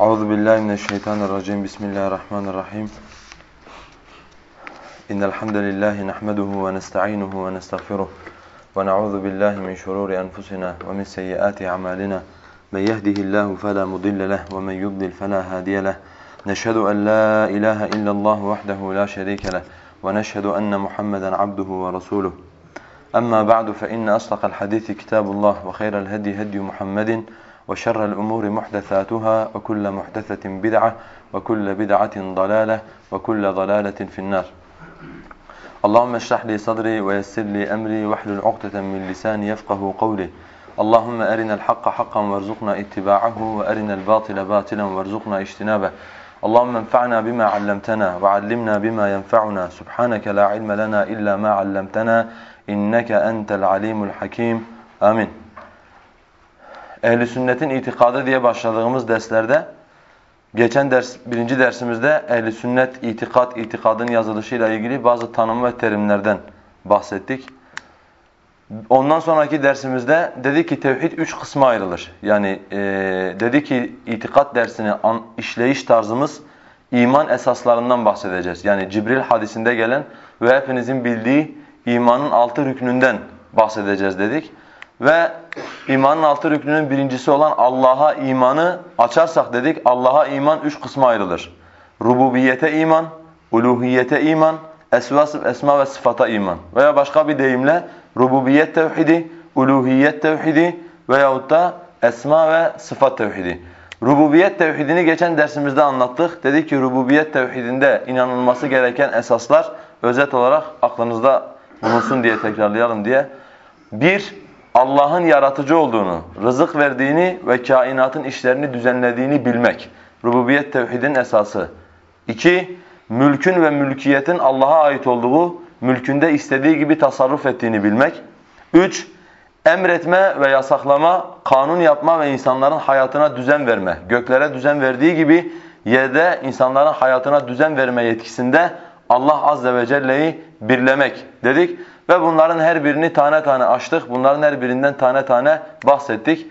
أعوذ بالله من الشيطان الرجيم. بسم الله الرحمن الرحيم. إن الحمد لله نحمده ونستعينه ونستغفره ونعوذ بالله من شرور أنفسنا ومن سيئات أعمالنا. من يهده الله فلا مضل له ومن يضلل فلا هادي له. نشهد أن لا إله إلا الله وحده لا شريك له ونشهد أن محمدا عبده ورسوله. أما بعد فإن أصدق الحديث كتاب الله وخير الهدي هدي محمد وشر الأمور محدثاتها وكل محدثة بدعة وكل بدعة ضلالة وكل ضلالة في النار. اللهم اشرح لي صدري ويسر لي أمري واحلل عقدة من لساني يفقه قولي. اللهم أرنا الحق حقا وارزقنا اتباعه وأرنا الباطل باطلا وارزقنا اجتنابه. اللهم انفعنا بما علمتنا وعلمنا بما ينفعنا. سبحانك لا علم لنا إلا ما علمتنا إنك أنت العليم الحكيم. آمين. Ehli sünnetin itikadı diye başladığımız derslerde geçen ders birinci dersimizde ehli sünnet itikat itikadın yazılışıyla ilgili bazı tanım ve terimlerden bahsettik. Ondan sonraki dersimizde dedi ki tevhid üç kısma ayrılır. Yani e, dedi ki itikat dersini an, işleyiş tarzımız iman esaslarından bahsedeceğiz. Yani Cibril hadisinde gelen ve hepinizin bildiği imanın altı rüknünden bahsedeceğiz dedik. Ve imanın altı rüknünün birincisi olan Allah'a imanı açarsak dedik Allah'a iman üç kısma ayrılır. Rububiyete iman, uluhiyete iman, esma, ve sıfata iman. Veya başka bir deyimle rububiyet tevhidi, uluhiyet tevhidi veyahut da esma ve sıfat tevhidi. Rububiyet tevhidini geçen dersimizde anlattık. Dedik ki rububiyet tevhidinde inanılması gereken esaslar özet olarak aklınızda bulunsun diye tekrarlayalım diye. Bir, Allah'ın yaratıcı olduğunu, rızık verdiğini ve kainatın işlerini düzenlediğini bilmek. Rububiyet tevhidin esası. İki, mülkün ve mülkiyetin Allah'a ait olduğu, mülkünde istediği gibi tasarruf ettiğini bilmek. Üç, emretme ve yasaklama, kanun yapma ve insanların hayatına düzen verme. Göklere düzen verdiği gibi yerde insanların hayatına düzen verme yetkisinde Allah azze ve celle'yi birlemek dedik. Ve bunların her birini tane tane açtık. Bunların her birinden tane tane bahsettik.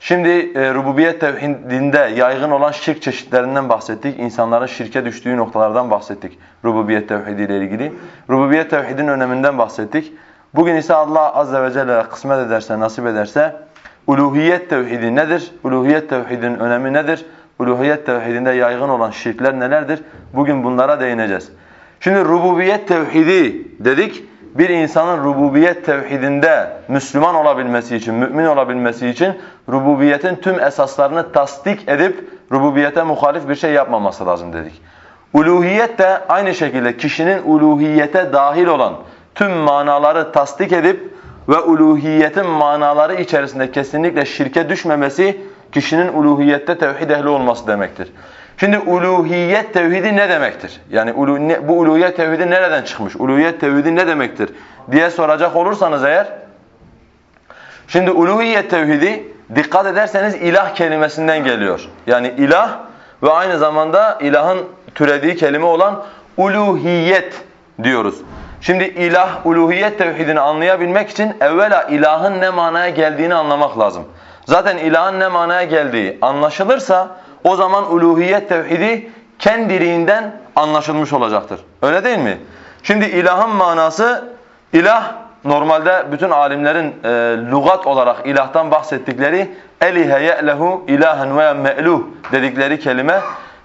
Şimdi e, rububiyet tevhidinde yaygın olan şirk çeşitlerinden bahsettik. İnsanların şirke düştüğü noktalardan bahsettik rububiyet tevhidiyle ilgili. Rububiyet tevhidin öneminden bahsettik. Bugün ise Allah azze ve celle kısmet ederse, nasip ederse uluhiyet tevhidi nedir? Uluhiyet tevhidinin önemi nedir? Uluhiyet tevhidinde yaygın olan şirkler nelerdir? Bugün bunlara değineceğiz. Şimdi rububiyet tevhidi dedik bir insanın rububiyet tevhidinde Müslüman olabilmesi için, mümin olabilmesi için rububiyetin tüm esaslarını tasdik edip rububiyete muhalif bir şey yapmaması lazım dedik. Uluhiyet de aynı şekilde kişinin uluhiyete dahil olan tüm manaları tasdik edip ve uluhiyetin manaları içerisinde kesinlikle şirke düşmemesi kişinin uluhiyette tevhid ehli olması demektir. Şimdi uluhiyet tevhidi ne demektir? Yani bu uluhiyet tevhidi nereden çıkmış? Uluhiyet tevhidi ne demektir? diye soracak olursanız eğer Şimdi uluhiyet tevhidi dikkat ederseniz ilah kelimesinden geliyor. Yani ilah ve aynı zamanda ilahın türediği kelime olan uluhiyet diyoruz. Şimdi ilah, uluhiyet tevhidini anlayabilmek için evvela ilahın ne manaya geldiğini anlamak lazım. Zaten ilahın ne manaya geldiği anlaşılırsa o zaman uluhiyet tevhidi kendiliğinden anlaşılmış olacaktır. Öyle değil mi? Şimdi ilahın manası ilah normalde bütün alimlerin e, lugat olarak ilahtan bahsettikleri elihe ye'lehu ilahen ve me'luh dedikleri kelime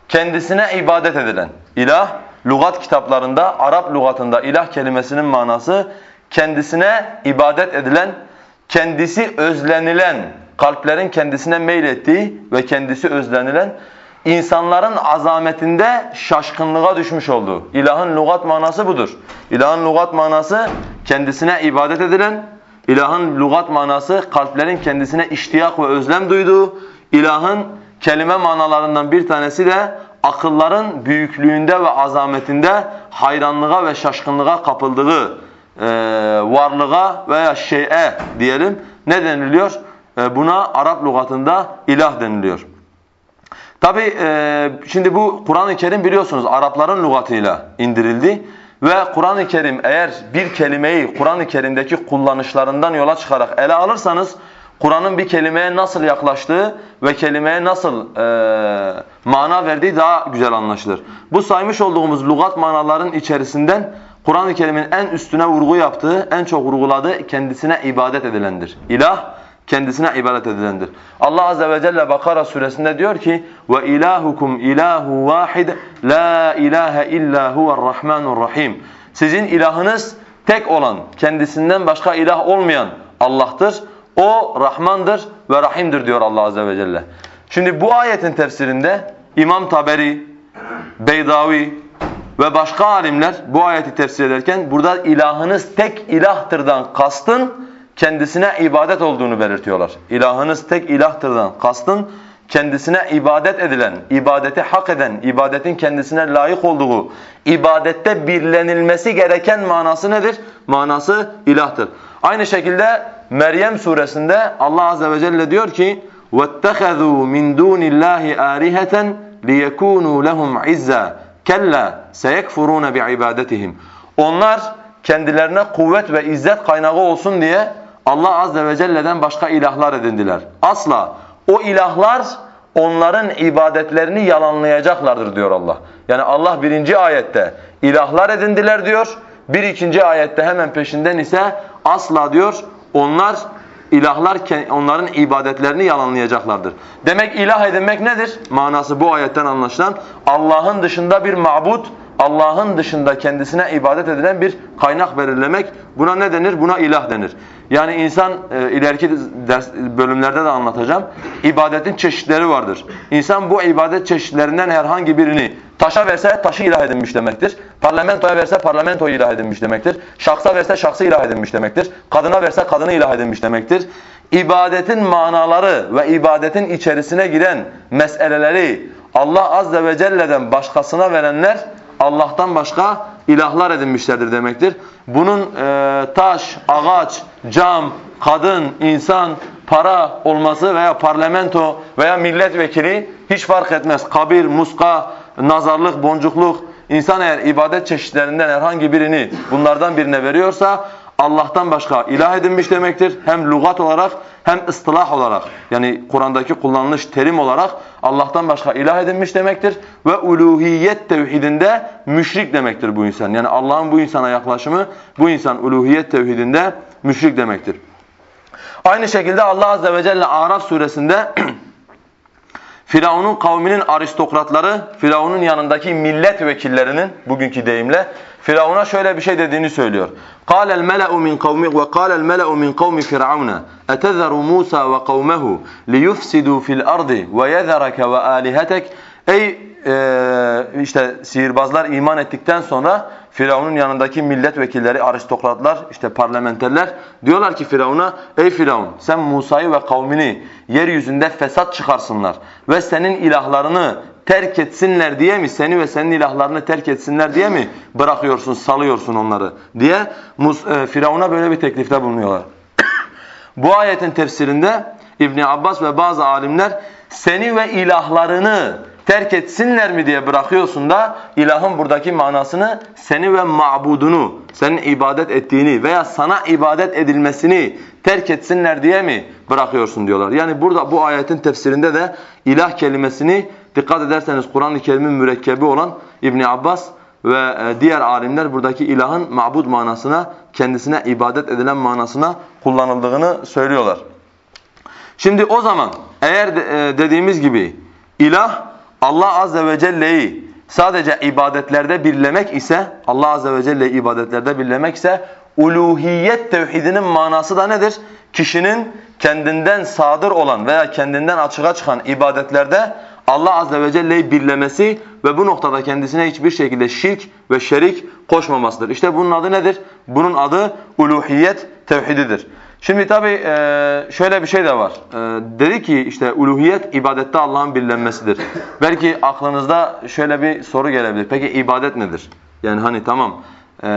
kendisine ibadet edilen. İlah lugat kitaplarında Arap lugatında ilah kelimesinin manası kendisine ibadet edilen, kendisi özlenilen, kalplerin kendisine meylettiği ve kendisi özlenilen insanların azametinde şaşkınlığa düşmüş olduğu. İlahın lügat manası budur. İlahın lügat manası kendisine ibadet edilen, ilahın lügat manası kalplerin kendisine iştiyak ve özlem duyduğu, ilahın kelime manalarından bir tanesi de akılların büyüklüğünde ve azametinde hayranlığa ve şaşkınlığa kapıldığı e, varlığa veya şey'e diyelim ne deniliyor? E, buna Arap lügatında ilah deniliyor. Tabi e, şimdi bu Kur'an-ı Kerim biliyorsunuz Arapların lügatıyla indirildi. Ve Kur'an-ı Kerim eğer bir kelimeyi Kur'an-ı Kerim'deki kullanışlarından yola çıkarak ele alırsanız Kur'an'ın bir kelimeye nasıl yaklaştığı ve kelimeye nasıl e, mana verdiği daha güzel anlaşılır. Bu saymış olduğumuz lugat manaların içerisinden Kur'an-ı Kerim'in en üstüne vurgu yaptığı, en çok vurguladığı kendisine ibadet edilendir. İlah kendisine ibadet edilendir. Allah azze ve celle Bakara suresinde diyor ki: "Ve ilahukum ilahu vahid la ilahe illa huve'r rahim." Sizin ilahınız tek olan, kendisinden başka ilah olmayan Allah'tır. O Rahmandır ve Rahim'dir diyor Allah azze ve celle. Şimdi bu ayetin tefsirinde İmam Taberi, Beydavi ve başka alimler bu ayeti tefsir ederken burada ilahınız tek ilahtırdan kastın kendisine ibadet olduğunu belirtiyorlar. İlahınız tek ilahtırdan kastın kendisine ibadet edilen, ibadeti hak eden, ibadetin kendisine layık olduğu, ibadette birlenilmesi gereken manası nedir? Manası ilahtır. Aynı şekilde Meryem suresinde Allah azze ve celle diyor ki وَاتَّخَذُوا مِنْ دُونِ اللّٰهِ آلِهَةً لِيَكُونُوا لَهُمْ عِزَّا كَلَّا سَيَكْفُرُونَ بِعِبَادَتِهِمْ Onlar kendilerine kuvvet ve izzet kaynağı olsun diye Allah azze ve celle'den başka ilahlar edindiler. Asla o ilahlar onların ibadetlerini yalanlayacaklardır diyor Allah. Yani Allah birinci ayette ilahlar edindiler diyor. Bir ikinci ayette hemen peşinden ise asla diyor onlar ilahlar onların ibadetlerini yalanlayacaklardır. Demek ilah edinmek nedir? Manası bu ayetten anlaşılan Allah'ın dışında bir mabut, Allah'ın dışında kendisine ibadet edilen bir kaynak belirlemek. Buna ne denir? Buna ilah denir. Yani insan e, ileriki ders, bölümlerde de anlatacağım. İbadetin çeşitleri vardır. İnsan bu ibadet çeşitlerinden herhangi birini taşa verse taşı ilah edinmiş demektir. Parlamentoya verse parlamentoyu ilah edinmiş demektir. Şahsa verse şahsı ilah edinmiş demektir. Kadına verse kadını ilah edinmiş demektir. İbadetin manaları ve ibadetin içerisine giren meseleleri Allah azze ve celle'den başkasına verenler Allah'tan başka ilahlar edinmişlerdir demektir. Bunun e, taş, ağaç, cam, kadın, insan, para olması veya parlamento veya milletvekili hiç fark etmez. Kabir, muska, nazarlık, boncukluk, insan eğer ibadet çeşitlerinden herhangi birini bunlardan birine veriyorsa Allah'tan başka ilah edinmiş demektir. Hem lugat olarak hem ıstılah olarak yani Kur'an'daki kullanılış terim olarak Allah'tan başka ilah edinmiş demektir. Ve uluhiyet tevhidinde müşrik demektir bu insan. Yani Allah'ın bu insana yaklaşımı bu insan uluhiyet tevhidinde müşrik demektir. Aynı şekilde Allah Azze ve Celle Araf suresinde Firavun'un kavminin aristokratları, Firavun'un yanındaki milletvekillerinin bugünkü deyimle Firavun'a şöyle bir şey dediğini söylüyor. قال الملأ من قوم وقال الملأ من قوم فرعون أتذر موسى وقومه ليفسدوا في الأرض ويذرك وآلهتك Ey e, işte sihirbazlar iman ettikten sonra Firavun'un yanındaki milletvekilleri, aristokratlar, işte parlamenterler diyorlar ki Firavun'a ey Firavun sen Musa'yı ve kavmini yeryüzünde fesat çıkarsınlar ve senin ilahlarını terk etsinler diye mi seni ve senin ilahlarını terk etsinler diye mi bırakıyorsun, salıyorsun onları diye e, Firavun'a böyle bir teklifte bulunuyorlar. Bu ayetin tefsirinde İbn Abbas ve bazı alimler seni ve ilahlarını terk etsinler mi diye bırakıyorsun da ilahın buradaki manasını seni ve mabudunu, senin ibadet ettiğini veya sana ibadet edilmesini terk etsinler diye mi bırakıyorsun diyorlar. Yani burada bu ayetin tefsirinde de ilah kelimesini dikkat ederseniz Kur'an-ı Kerim'in mürekkebi olan İbn Abbas ve e, diğer alimler buradaki ilahın mabud manasına, kendisine ibadet edilen manasına kullanıldığını söylüyorlar. Şimdi o zaman eğer e, dediğimiz gibi ilah Allah azze ve celle'yi sadece ibadetlerde birlemek ise Allah azze ve celle'yi ibadetlerde birlemek ise uluhiyet tevhidinin manası da nedir? Kişinin kendinden sadır olan veya kendinden açığa çıkan ibadetlerde Allah azze ve celle'yi birlemesi ve bu noktada kendisine hiçbir şekilde şirk ve şerik koşmamasıdır. İşte bunun adı nedir? Bunun adı uluhiyet tevhididir. Şimdi tabi e, şöyle bir şey de var. E, dedi ki işte uluhiyet ibadette Allah'ın birlenmesidir. Belki aklınızda şöyle bir soru gelebilir. Peki ibadet nedir? Yani hani tamam e,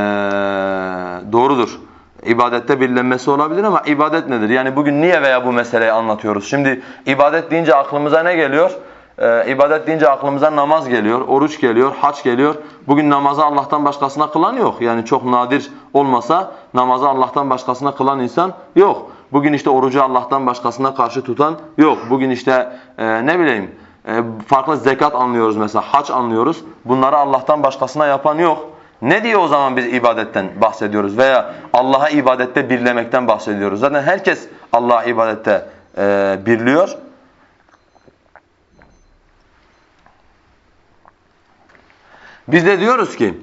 doğrudur. İbadette birlenmesi olabilir ama ibadet nedir? Yani bugün niye veya bu meseleyi anlatıyoruz? Şimdi ibadet deyince aklımıza ne geliyor? Ee, ibadet deyince aklımıza namaz geliyor, oruç geliyor, haç geliyor. Bugün namazı Allah'tan başkasına kılan yok. Yani çok nadir olmasa namazı Allah'tan başkasına kılan insan yok. Bugün işte orucu Allah'tan başkasına karşı tutan yok. Bugün işte e, ne bileyim e, farklı zekat anlıyoruz mesela, hac anlıyoruz. Bunları Allah'tan başkasına yapan yok. Ne diye o zaman biz ibadetten bahsediyoruz veya Allah'a ibadette birlemekten bahsediyoruz. Zaten herkes Allah'a ibadette e, birliyor. Biz de diyoruz ki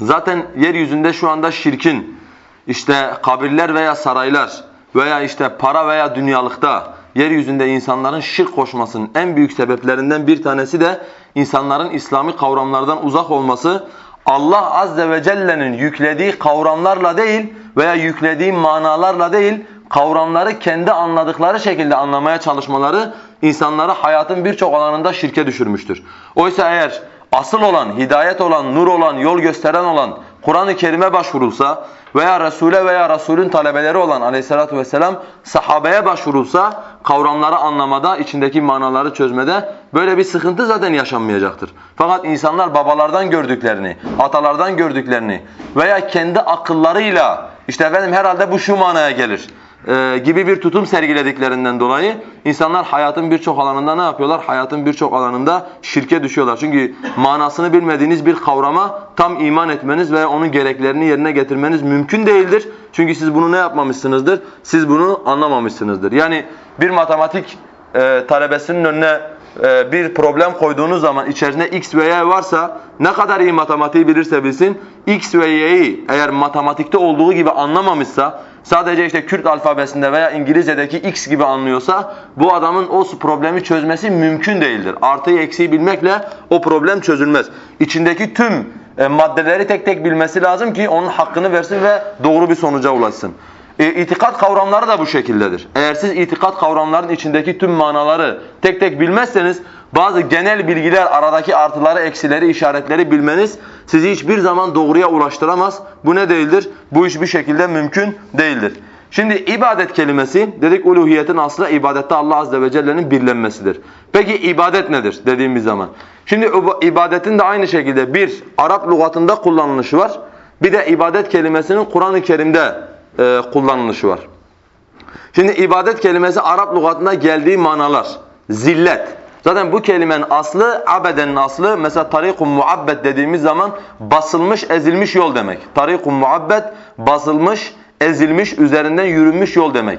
zaten yeryüzünde şu anda şirkin işte kabirler veya saraylar veya işte para veya dünyalıkta yeryüzünde insanların şirk koşmasının en büyük sebeplerinden bir tanesi de insanların İslami kavramlardan uzak olması Allah azze ve celle'nin yüklediği kavramlarla değil veya yüklediği manalarla değil kavramları kendi anladıkları şekilde anlamaya çalışmaları insanları hayatın birçok alanında şirke düşürmüştür. Oysa eğer asıl olan, hidayet olan, nur olan, yol gösteren olan Kur'an-ı Kerim'e başvurulsa veya Resul'e veya Resul'ün talebeleri olan aleyhissalatu vesselam sahabeye başvurulsa kavramları anlamada, içindeki manaları çözmede böyle bir sıkıntı zaten yaşanmayacaktır. Fakat insanlar babalardan gördüklerini, atalardan gördüklerini veya kendi akıllarıyla işte efendim herhalde bu şu manaya gelir e, gibi bir tutum sergilediklerinden dolayı insanlar hayatın birçok alanında ne yapıyorlar? Hayatın birçok alanında şirke düşüyorlar. Çünkü manasını bilmediğiniz bir kavrama tam iman etmeniz ve onun gereklerini yerine getirmeniz mümkün değildir. Çünkü siz bunu ne yapmamışsınızdır? Siz bunu anlamamışsınızdır. Yani bir matematik e, talebesinin önüne e, bir problem koyduğunuz zaman içerisinde x ve y varsa ne kadar iyi matematiği bilirse bilsin x ve y'yi eğer matematikte olduğu gibi anlamamışsa sadece işte Kürt alfabesinde veya İngilizce'deki X gibi anlıyorsa bu adamın o problemi çözmesi mümkün değildir. Artıyı eksiği bilmekle o problem çözülmez. İçindeki tüm e, maddeleri tek tek bilmesi lazım ki onun hakkını versin ve doğru bir sonuca ulaşsın. E, itikat kavramları da bu şekildedir. Eğer siz itikat kavramlarının içindeki tüm manaları tek tek bilmezseniz bazı genel bilgiler aradaki artıları, eksileri, işaretleri bilmeniz sizi hiçbir zaman doğruya ulaştıramaz. Bu ne değildir? Bu hiçbir şekilde mümkün değildir. Şimdi ibadet kelimesi dedik uluhiyetin aslı ibadette Allah azze ve celle'nin birlenmesidir. Peki ibadet nedir dediğimiz zaman? Şimdi ibadetin de aynı şekilde bir Arap lügatında kullanılışı var. Bir de ibadet kelimesinin Kur'an-ı Kerim'de e, kullanılışı var. Şimdi ibadet kelimesi Arap lügatında geldiği manalar. Zillet. Zaten bu kelimenin aslı, abedenin aslı mesela tarikun muabbet dediğimiz zaman basılmış, ezilmiş yol demek. Tarikun muabbet basılmış, ezilmiş, üzerinden yürünmüş yol demek.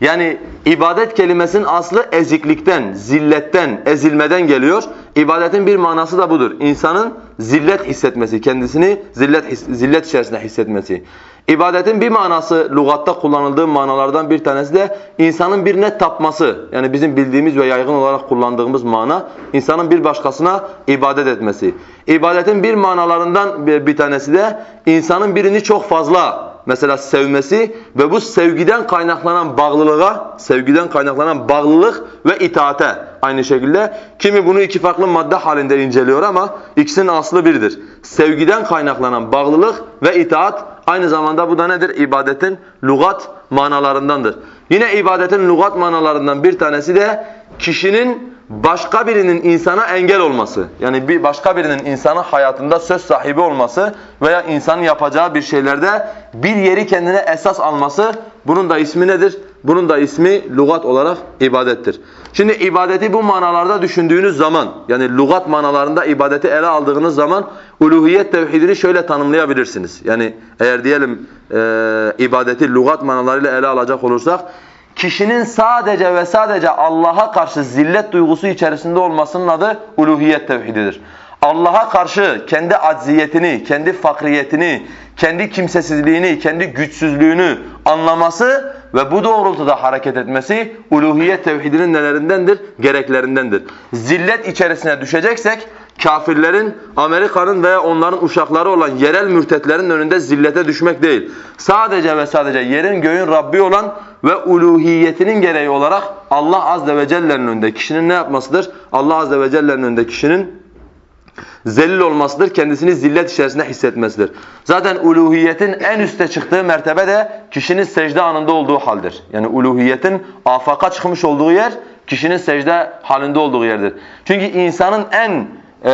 Yani ibadet kelimesinin aslı eziklikten, zilletten, ezilmeden geliyor. İbadetin bir manası da budur. İnsanın zillet hissetmesi, kendisini zillet zillet içerisinde hissetmesi. İbadetin bir manası lügatta kullanıldığı manalardan bir tanesi de insanın birine tapması. Yani bizim bildiğimiz ve yaygın olarak kullandığımız mana insanın bir başkasına ibadet etmesi. İbadetin bir manalarından bir tanesi de insanın birini çok fazla mesela sevmesi ve bu sevgiden kaynaklanan bağlılığa, sevgiden kaynaklanan bağlılık ve itaate aynı şekilde. Kimi bunu iki farklı madde halinde inceliyor ama ikisinin aslı biridir. Sevgiden kaynaklanan bağlılık ve itaat aynı zamanda bu da nedir? İbadetin lügat manalarındandır. Yine ibadetin lügat manalarından bir tanesi de kişinin başka birinin insana engel olması. Yani bir başka birinin insanın hayatında söz sahibi olması veya insanın yapacağı bir şeylerde bir yeri kendine esas alması bunun da ismi nedir? Bunun da ismi lügat olarak ibadettir. Şimdi ibadeti bu manalarda düşündüğünüz zaman yani lügat manalarında ibadeti ele aldığınız zaman uluhiyet tevhidini şöyle tanımlayabilirsiniz. Yani eğer diyelim e, ibadeti lügat manalarıyla ele alacak olursak kişinin sadece ve sadece Allah'a karşı zillet duygusu içerisinde olmasının adı uluhiyet tevhididir. Allah'a karşı kendi acziyetini, kendi fakriyetini, kendi kimsesizliğini, kendi güçsüzlüğünü anlaması ve bu doğrultuda hareket etmesi uluhiyet tevhidinin nelerindendir? Gereklerindendir. Zillet içerisine düşeceksek kafirlerin, Amerika'nın veya onların uşakları olan yerel mürtetlerin önünde zillete düşmek değil. Sadece ve sadece yerin göğün Rabbi olan ve uluhiyetinin gereği olarak Allah azze ve celle'nin önünde kişinin ne yapmasıdır? Allah azze ve celle'nin önünde kişinin zelil olmasıdır, kendisini zillet içerisinde hissetmesidir. Zaten uluhiyetin en üste çıktığı mertebe de kişinin secde anında olduğu haldir. Yani uluhiyetin afaka çıkmış olduğu yer kişinin secde halinde olduğu yerdir. Çünkü insanın en e,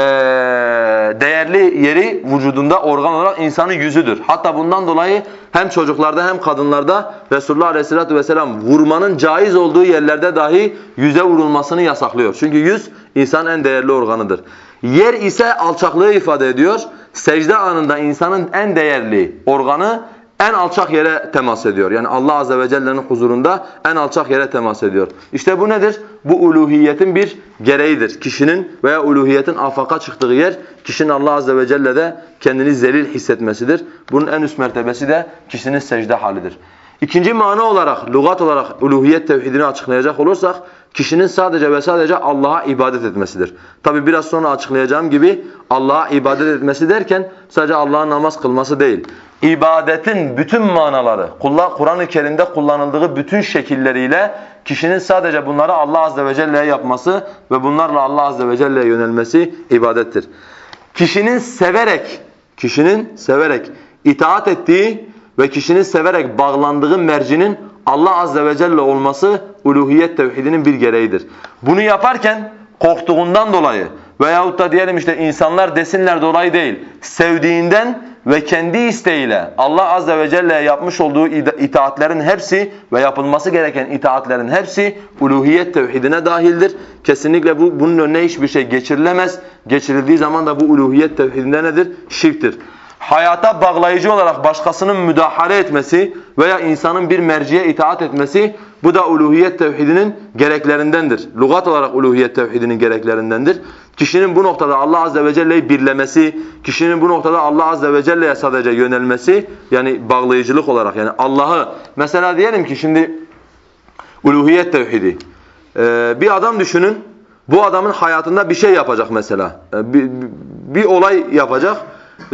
değerli yeri vücudunda organ olarak insanın yüzüdür. Hatta bundan dolayı hem çocuklarda hem kadınlarda Resulullah Aleyhisselatü Vesselam vurmanın caiz olduğu yerlerde dahi yüze vurulmasını yasaklıyor. Çünkü yüz insanın en değerli organıdır. Yer ise alçaklığı ifade ediyor. Secde anında insanın en değerli organı en alçak yere temas ediyor. Yani Allah Azze ve Celle'nin huzurunda en alçak yere temas ediyor. İşte bu nedir? Bu uluhiyetin bir gereğidir. Kişinin veya uluhiyetin afaka çıktığı yer, kişinin Allah Azze ve Celle'de kendini zelil hissetmesidir. Bunun en üst mertebesi de kişinin secde halidir. İkinci mana olarak, lügat olarak uluhiyet tevhidini açıklayacak olursak, kişinin sadece ve sadece Allah'a ibadet etmesidir. Tabi biraz sonra açıklayacağım gibi Allah'a ibadet etmesi derken sadece Allah'a namaz kılması değil. İbadetin bütün manaları, Kur'an-ı Kerim'de kullanıldığı bütün şekilleriyle kişinin sadece bunları Allah Azze ve Celle'ye yapması ve bunlarla Allah Azze ve Celle'ye yönelmesi ibadettir. Kişinin severek, kişinin severek itaat ettiği ve kişinin severek bağlandığı mercinin Allah Azze ve Celle olması uluhiyet tevhidinin bir gereğidir. Bunu yaparken korktuğundan dolayı veyahut da diyelim işte insanlar desinler dolayı değil, sevdiğinden ve kendi isteğiyle Allah Azze ve Celle'ye yapmış olduğu itaatlerin hepsi ve yapılması gereken itaatlerin hepsi uluhiyet tevhidine dahildir. Kesinlikle bu bunun önüne hiçbir şey geçirilemez. Geçirildiği zaman da bu uluhiyet tevhidinde nedir? Şirktir hayata bağlayıcı olarak başkasının müdahale etmesi veya insanın bir merciye itaat etmesi bu da uluhiyet tevhidinin gereklerindendir. Lugat olarak uluhiyet tevhidinin gereklerindendir. Kişinin bu noktada Allah azze ve celle'yi birlemesi, kişinin bu noktada Allah azze ve celle'ye sadece yönelmesi yani bağlayıcılık olarak yani Allah'ı mesela diyelim ki şimdi uluhiyet tevhidi ee, bir adam düşünün bu adamın hayatında bir şey yapacak mesela ee, bir, bir olay yapacak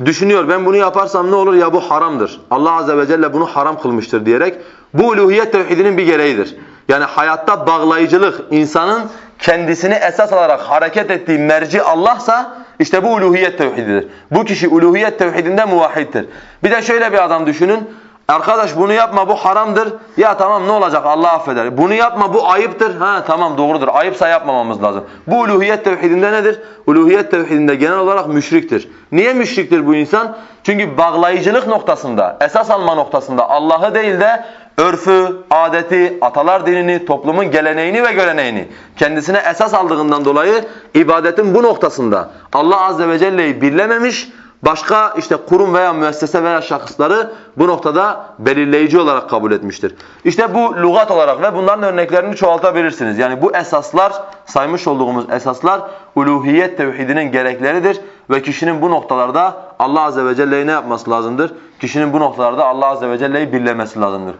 düşünüyor ben bunu yaparsam ne olur ya bu haramdır. Allah azze ve celle bunu haram kılmıştır diyerek bu uluhiyet tevhidinin bir gereğidir. Yani hayatta bağlayıcılık insanın kendisini esas alarak hareket ettiği merci Allah'sa işte bu uluhiyet tevhididir. Bu kişi uluhiyet tevhidinde muvahhiddir. Bir de şöyle bir adam düşünün. Arkadaş bunu yapma bu haramdır. Ya tamam ne olacak Allah affeder. Bunu yapma bu ayıptır. Ha tamam doğrudur. Ayıpsa yapmamamız lazım. Bu uluhiyet tevhidinde nedir? Uluhiyet tevhidinde genel olarak müşriktir. Niye müşriktir bu insan? Çünkü bağlayıcılık noktasında, esas alma noktasında Allah'ı değil de örfü, adeti, atalar dinini, toplumun geleneğini ve göreneğini kendisine esas aldığından dolayı ibadetin bu noktasında Allah azze ve celle'yi birlememiş Başka işte kurum veya müessese veya şahısları bu noktada belirleyici olarak kabul etmiştir. İşte bu lügat olarak ve bunların örneklerini çoğaltabilirsiniz. Yani bu esaslar, saymış olduğumuz esaslar uluhiyet tevhidinin gerekleridir ve kişinin bu noktalarda Allah azze ve celle'yi ne yapması lazımdır? Kişinin bu noktalarda Allah azze ve celle'yi birlemesi lazımdır.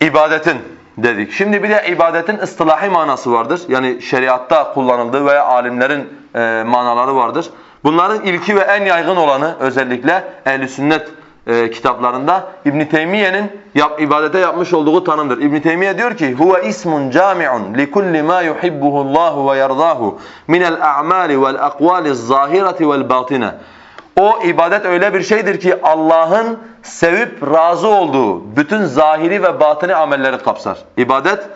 İbadetin dedik. Şimdi bir de ibadetin ıstılahi manası vardır. Yani şeriatta kullanıldığı veya alimlerin e, manaları vardır. Bunların ilki ve en yaygın olanı özellikle ehl sünnet e, kitaplarında İbn Teymiye'nin yap, ibadete yapmış olduğu tanımdır. İbn Teymiye diyor ki: "Huve ismun cami'un li kulli ma yuhibbuhu Allah ve yerdahu min el-a'mali vel aqwali zahireti vel batine." O ibadet öyle bir şeydir ki Allah'ın sevip razı olduğu bütün zahiri ve batini amelleri kapsar. İbadet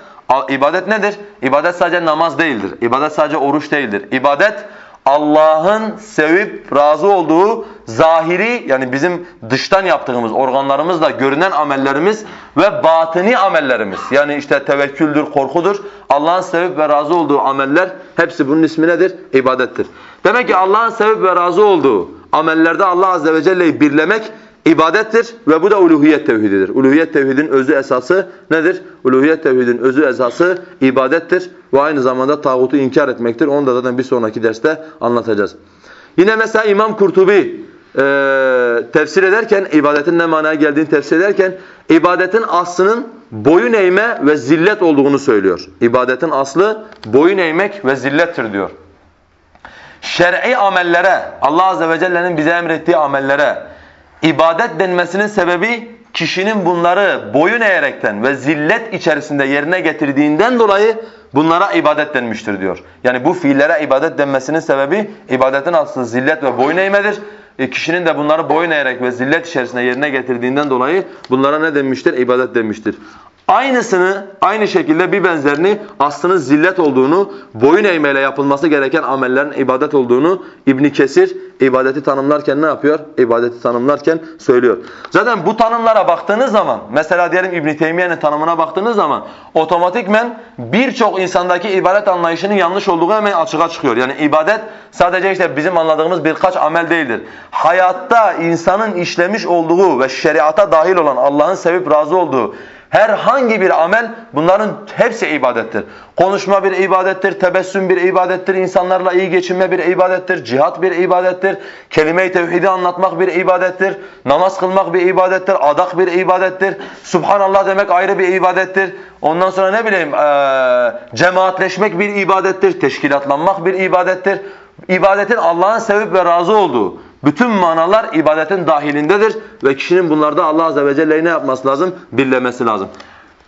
ibadet nedir? İbadet sadece namaz değildir. İbadet sadece oruç değildir. İbadet Allah'ın sevip razı olduğu zahiri yani bizim dıştan yaptığımız organlarımızla görünen amellerimiz ve batini amellerimiz. Yani işte tevekküldür, korkudur. Allah'ın sevip ve razı olduğu ameller hepsi bunun ismi nedir? İbadettir. Demek ki Allah'ın sevip ve razı olduğu amellerde Allah azze ve celle'yi birlemek ibadettir ve bu da uluhiyet tevhididir. Uluhiyet tevhidin özü esası nedir? Uluhiyet tevhidin özü esası ibadettir ve aynı zamanda tağutu inkar etmektir. Onu da zaten bir sonraki derste anlatacağız. Yine mesela İmam Kurtubi e, tefsir ederken, ibadetin ne manaya geldiğini tefsir ederken, ibadetin aslının boyun eğme ve zillet olduğunu söylüyor. İbadetin aslı boyun eğmek ve zillettir diyor. Şer'i amellere, Allah Azze ve Celle'nin bize emrettiği amellere, ibadet denmesinin sebebi kişinin bunları boyun eğerekten ve zillet içerisinde yerine getirdiğinden dolayı bunlara ibadet denmiştir diyor. Yani bu fiillere ibadet denmesinin sebebi ibadetin aslı zillet ve boyun eğmedir. E, kişinin de bunları boyun eğerek ve zillet içerisinde yerine getirdiğinden dolayı bunlara ne denmiştir? İbadet denmiştir. Aynısını, aynı şekilde bir benzerini aslının zillet olduğunu, boyun eğmeyle yapılması gereken amellerin ibadet olduğunu İbn Kesir ibadeti tanımlarken ne yapıyor? İbadeti tanımlarken söylüyor. Zaten bu tanımlara baktığınız zaman, mesela diyelim İbn Teymiye'nin tanımına baktığınız zaman otomatikmen birçok insandaki ibadet anlayışının yanlış olduğu hemen açığa çıkıyor. Yani ibadet sadece işte bizim anladığımız birkaç amel değildir. Hayatta insanın işlemiş olduğu ve şeriata dahil olan Allah'ın sevip razı olduğu Herhangi bir amel bunların hepsi ibadettir. Konuşma bir ibadettir, tebessüm bir ibadettir, insanlarla iyi geçinme bir ibadettir, cihat bir ibadettir, kelime-i tevhidi anlatmak bir ibadettir, namaz kılmak bir ibadettir, adak bir ibadettir, subhanallah demek ayrı bir ibadettir. Ondan sonra ne bileyim ee, cemaatleşmek bir ibadettir, teşkilatlanmak bir ibadettir. İbadetin Allah'ın sevip ve razı olduğu bütün manalar ibadetin dahilindedir ve kişinin bunlarda Allah Azze ve Celle'yi ne yapması lazım? Birlemesi lazım.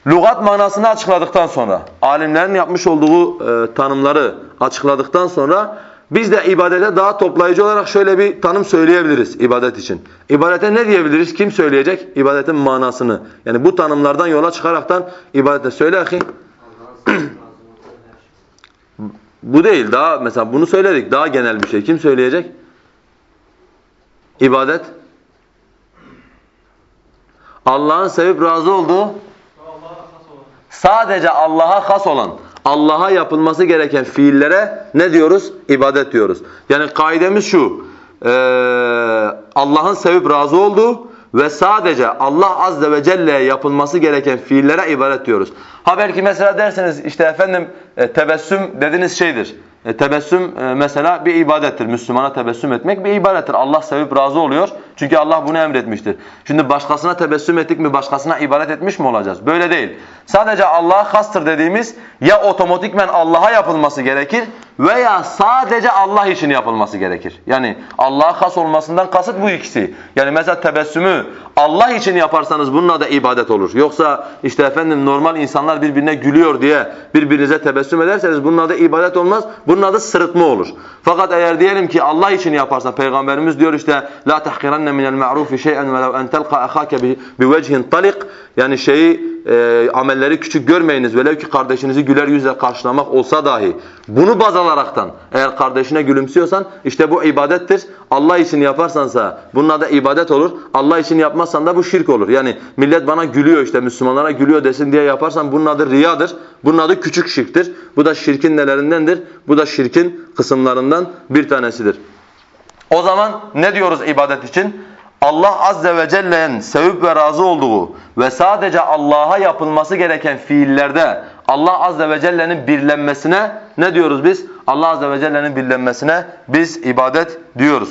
Lugat manasını açıkladıktan sonra, alimlerin yapmış olduğu e, tanımları açıkladıktan sonra biz de ibadete daha toplayıcı olarak şöyle bir tanım söyleyebiliriz ibadet için. İbadete ne diyebiliriz? Kim söyleyecek? İbadetin manasını. Yani bu tanımlardan yola çıkaraktan ibadete söyle ahi. Bu değil. Daha mesela bunu söyledik. Daha genel bir şey. Kim söyleyecek? İbadet Allah'ın sevip razı olduğu sadece Allah'a has olan Allah'a yapılması gereken fiillere ne diyoruz? İbadet diyoruz. Yani kaidemiz şu. Ee, Allah'ın sevip razı olduğu ve sadece Allah azze ve celle'ye yapılması gereken fiillere ibadet diyoruz. Ha belki mesela derseniz işte efendim e, tebessüm dediğiniz şeydir. E, tebessüm e, mesela bir ibadettir. Müslümana tebessüm etmek bir ibadettir. Allah sevip razı oluyor. Çünkü Allah bunu emretmiştir. Şimdi başkasına tebessüm ettik mi başkasına ibadet etmiş mi olacağız? Böyle değil. Sadece Allah'a hastır dediğimiz ya otomatikmen Allah'a yapılması gerekir veya sadece Allah için yapılması gerekir. Yani Allah'a has olmasından kasıt bu ikisi. Yani mesela tebessümü Allah için yaparsanız bunun adı ibadet olur. Yoksa işte efendim normal insanlar birbirine gülüyor diye birbirinize tebessüm ederseniz bunun adı ibadet olmaz. Bunun adı sırıtma olur. Fakat eğer diyelim ki Allah için yaparsan peygamberimiz diyor işte la tahqirenne ma'rufi şey'en ve lev en telqa ahake bi vecihin talik yani şeyi e, amelleri küçük görmeyiniz velev ki kardeşinizi güler yüzle karşılamak olsa dahi bunu baz alaraktan eğer kardeşine gülümsüyorsan işte bu ibadettir. Allah için yaparsansa bunun adı ibadet olur. Allah için yapmazsan da bu şirk olur. Yani millet bana gülüyor işte Müslümanlara gülüyor desin diye yaparsan bunun adı riyadır. Bunun adı küçük şirktir. Bu da şirkin nelerindendir? Bu da şirkin kısımlarından bir tanesidir. O zaman ne diyoruz ibadet için? Allah azze ve celle'nin sevip ve razı olduğu ve sadece Allah'a yapılması gereken fiillerde Allah azze ve celle'nin birlenmesine ne diyoruz biz? Allah azze ve celle'nin birlenmesine biz ibadet diyoruz.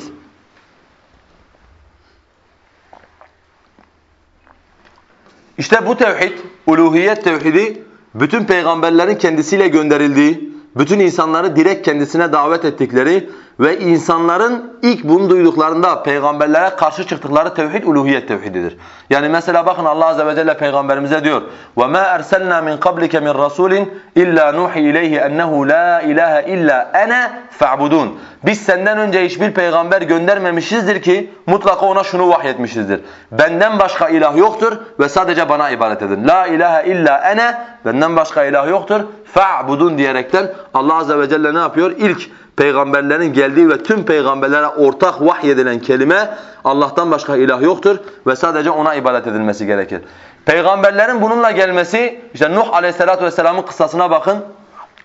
İşte bu tevhid, uluhiyet tevhidi bütün peygamberlerin kendisiyle gönderildiği, bütün insanları direkt kendisine davet ettikleri ve insanların ilk bunu duyduklarında peygamberlere karşı çıktıkları tevhid uluhiyet tevhididir. Yani mesela bakın Allah azze ve celle peygamberimize diyor: "Ve ma erselna min qablike min rasulin illa nuhi ileyhi ennehu la ilahe illa ana fa'budun." Biz senden önce hiçbir peygamber göndermemişizdir ki mutlaka ona şunu vahyetmişizdir. Benden başka ilah yoktur ve sadece bana ibadet edin. La ilahe illa ana benden başka ilah yoktur. Fa'budun diyerekten Allah azze ve celle ne yapıyor? İlk peygamberlerin geldiği ve tüm peygamberlere ortak vahyedilen kelime Allah'tan başka ilah yoktur ve sadece ona ibadet edilmesi gerekir. Peygamberlerin bununla gelmesi işte Nuh Aleyhisselatü Vesselam'ın kıssasına bakın.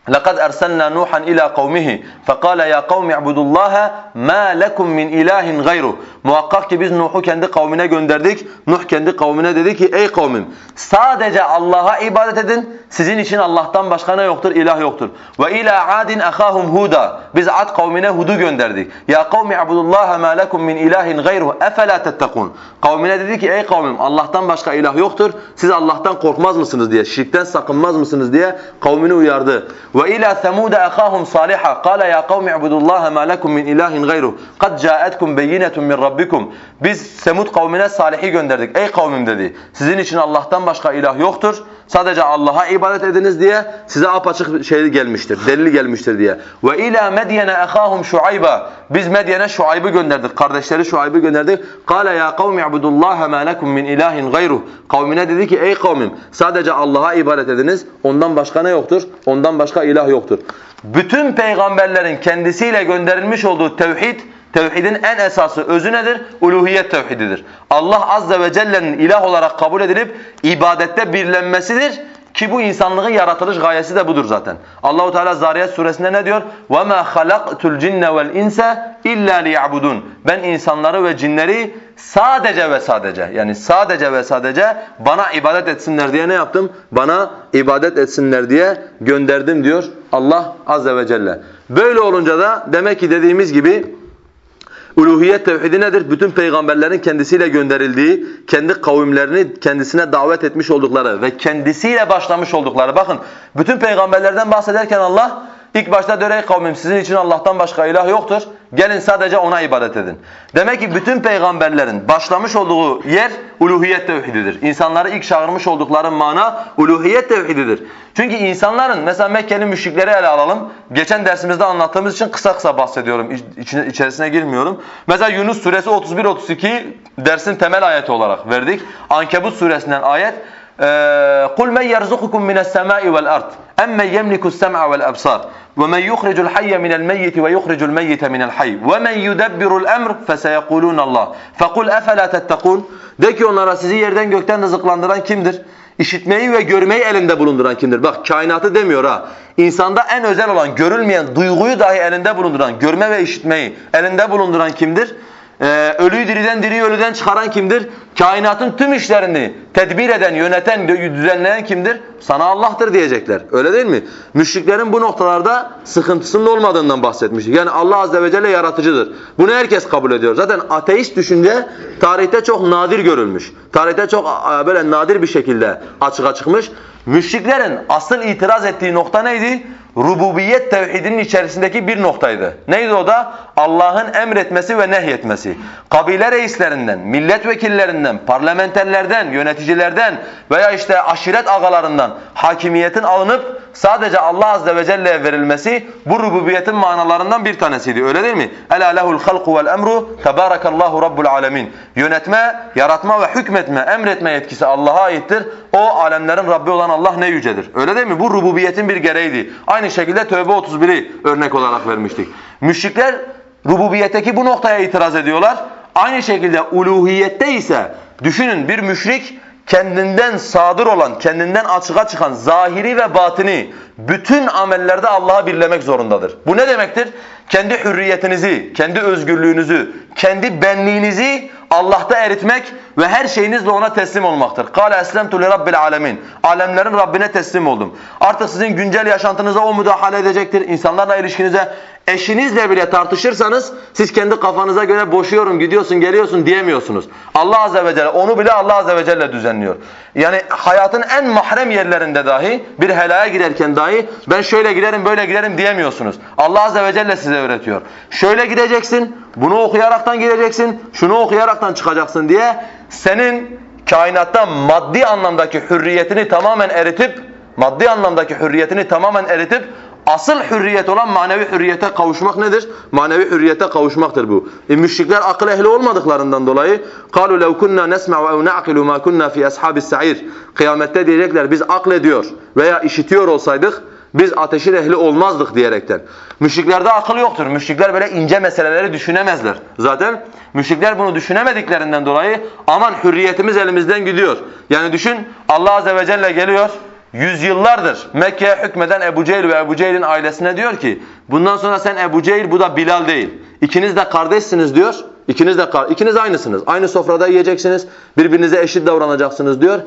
لَقَدْ أَرْسَلْنَا نُوحًا إِلَى قَوْمِهِ فَقَالَ يَا قَوْمِ اعْبُدُوا اللّٰهَ مَا لَكُمْ مِنْ إِلَٰهٍ غَيْرُهُ Muhakkak ki biz Nuh'u kendi kavmine gönderdik. Nuh kendi kavmine dedi ki ey kavmim sadece Allah'a ibadet edin. Sizin için Allah'tan başka ne yoktur? İlah yoktur. Ve ila adin ahahum huda. Biz Ad kavmine Hud'u gönderdik. Ya kavmi ibudullaha ma lekum min ilahin gayruhu efela tettekun. Kavmine dedi ki ey kavmim Allah'tan başka ilah yoktur. Siz Allah'tan korkmaz mısınız diye, şirkten sakınmaz mısınız diye kavmini uyardı. Ve ila semuda ahahum saliha. Kala ya kavmi ibudullaha ma lekum min ilahin gayruhu. Kad caetkum beyinetun min rabbikum. Biz Semud kavmine Salih'i gönderdik. Ey kavmim dedi. Sizin için Allah'tan başka ilah yoktur. Sadece Allah'a ibadet ediniz diye size apaçık şey gelmiştir, delil gelmiştir diye. Ve ila Medyene ehahum Şuayba. Biz Medyen'e Şuayb'ı gönderdik. Kardeşleri Şuayb'ı gönderdik. Kale ya kavmi ibudullaha ma lekum min ilahin gayruh. Kavmine dedi ki ey kavmim sadece Allah'a ibadet ediniz. Ondan başka ne yoktur? Ondan başka ilah yoktur. Bütün peygamberlerin kendisiyle gönderilmiş olduğu tevhid Tevhidin en esası özü nedir? Uluhiyet tevhididir. Allah azze ve celle'nin ilah olarak kabul edilip ibadette birlenmesidir ki bu insanlığın yaratılış gayesi de budur zaten. Allahu Teala Zariyat suresinde ne diyor? Ve ma halaktul cinne vel insa illa liyabudun. Ben insanları ve cinleri sadece ve sadece yani sadece ve sadece bana ibadet etsinler diye ne yaptım? Bana ibadet etsinler diye gönderdim diyor Allah azze ve celle. Böyle olunca da demek ki dediğimiz gibi Uluhiyet tevhidi nedir? Bütün peygamberlerin kendisiyle gönderildiği, kendi kavimlerini kendisine davet etmiş oldukları ve kendisiyle başlamış oldukları. Bakın bütün peygamberlerden bahsederken Allah ilk başta ey kavmim sizin için Allah'tan başka ilah yoktur. Gelin sadece ona ibadet edin. Demek ki bütün peygamberlerin başlamış olduğu yer uluhiyet tevhididir. İnsanları ilk çağırmış oldukları mana uluhiyet tevhididir. Çünkü insanların mesela Mekkeli müşrikleri ele alalım. Geçen dersimizde anlattığımız için kısa kısa bahsediyorum. İçine, içerisine girmiyorum. Mesela Yunus suresi 31-32 dersin temel ayeti olarak verdik. Ankebut suresinden ayet. قُلْ مَنْ يَرْزُقُكُمْ مِنَ السَّمَاءِ وَالْأَرْضِ اَمَّنْ يَمْلِكُ السَّمْعَ وَالْأَبْصَارِ وَمَنْ يُخْرِجُ الْحَيَّ مِنَ الْمَيِّتِ وَيُخْرِجُ الْمَيِّتَ مِنَ الْحَيِّ وَمَنْ يُدَبِّرُ الْأَمْرِ فَسَيَقُولُونَ اللّٰهِ فَقُلْ اَفَلَا تَتَّقُونَ De ki onlara sizi yerden gökten rızıklandıran kimdir? İşitmeyi ve görmeyi elinde bulunduran kimdir? Bak kainatı demiyor ha. İnsanda en özel olan görülmeyen duyguyu dahi elinde bulunduran, görme ve işitmeyi elinde bulunduran kimdir? Ee, ölüyü diriden, diriyi ölüden çıkaran kimdir? Kainatın tüm işlerini tedbir eden, yöneten, düzenleyen kimdir? Sana Allah'tır diyecekler. Öyle değil mi? Müşriklerin bu noktalarda sıkıntısının olmadığından bahsetmiştik. Yani Allah Azze ve Celle yaratıcıdır. Bunu herkes kabul ediyor. Zaten ateist düşünce tarihte çok nadir görülmüş. Tarihte çok böyle nadir bir şekilde açığa çıkmış. Müşriklerin asıl itiraz ettiği nokta neydi? Rububiyet tevhidinin içerisindeki bir noktaydı. Neydi o da? Allah'ın emretmesi ve nehyetmesi. Kabile reislerinden, milletvekillerinden, parlamenterlerden, yöneticilerden veya işte aşiret agalarından hakimiyetin alınıp sadece Allah azze ve celle'ye verilmesi bu rububiyetin manalarından bir tanesiydi. Öyle değil mi? Ela lehul halku vel emru tebarakallahu rabbul alemin. Yönetme, yaratma ve hükmetme, emretme yetkisi Allah'a aittir. O alemlerin Rabbi olan Allah ne yücedir. Öyle değil mi? Bu rububiyetin bir gereğiydi. Aynı şekilde Tövbe 31'i örnek olarak vermiştik. Müşrikler rububiyetteki bu noktaya itiraz ediyorlar. Aynı şekilde uluhiyette ise düşünün bir müşrik kendinden sadır olan, kendinden açığa çıkan zahiri ve batini bütün amellerde Allah'a birlemek zorundadır. Bu ne demektir? Kendi hürriyetinizi, kendi özgürlüğünüzü, kendi benliğinizi Allah'ta eritmek ve her şeyinizle ona teslim olmaktır. Kâle eslemtu li rabbil alemin. Alemlerin Rabbine teslim oldum. Artık sizin güncel yaşantınıza o müdahale edecektir. İnsanlarla ilişkinize eşinizle bile tartışırsanız siz kendi kafanıza göre boşuyorum, gidiyorsun, geliyorsun diyemiyorsunuz. Allah azze ve celle onu bile Allah azze ve celle düzenliyor. Yani hayatın en mahrem yerlerinde dahi bir helaya girerken dahi ben şöyle giderim, böyle giderim diyemiyorsunuz. Allah azze ve celle size öğretiyor. Şöyle gideceksin, bunu okuyaraktan gideceksin, şunu okuyaraktan çıkacaksın diye senin kainatta maddi anlamdaki hürriyetini tamamen eritip maddi anlamdaki hürriyetini tamamen eritip asıl hürriyet olan manevi hürriyete kavuşmak nedir? Manevi hürriyete kavuşmaktır bu. E, müşrikler akıl ehli olmadıklarından dolayı قالوا لو كنا نسمع أو نعقل ما كنا في أصحاب السعير Kıyamette diyecekler biz aklediyor veya işitiyor olsaydık biz ateşin ehli olmazdık diyerekten. Müşriklerde akıl yoktur. Müşrikler böyle ince meseleleri düşünemezler. Zaten müşrikler bunu düşünemediklerinden dolayı aman hürriyetimiz elimizden gidiyor. Yani düşün Allah Azze ve Celle geliyor yüzyıllardır Mekke'ye hükmeden Ebu Cehil ve Ebu Cehil'in ailesine diyor ki bundan sonra sen Ebu Cehil bu da Bilal değil. İkiniz de kardeşsiniz diyor. İkiniz de ikiniz aynısınız. Aynı sofrada yiyeceksiniz. Birbirinize eşit davranacaksınız diyor.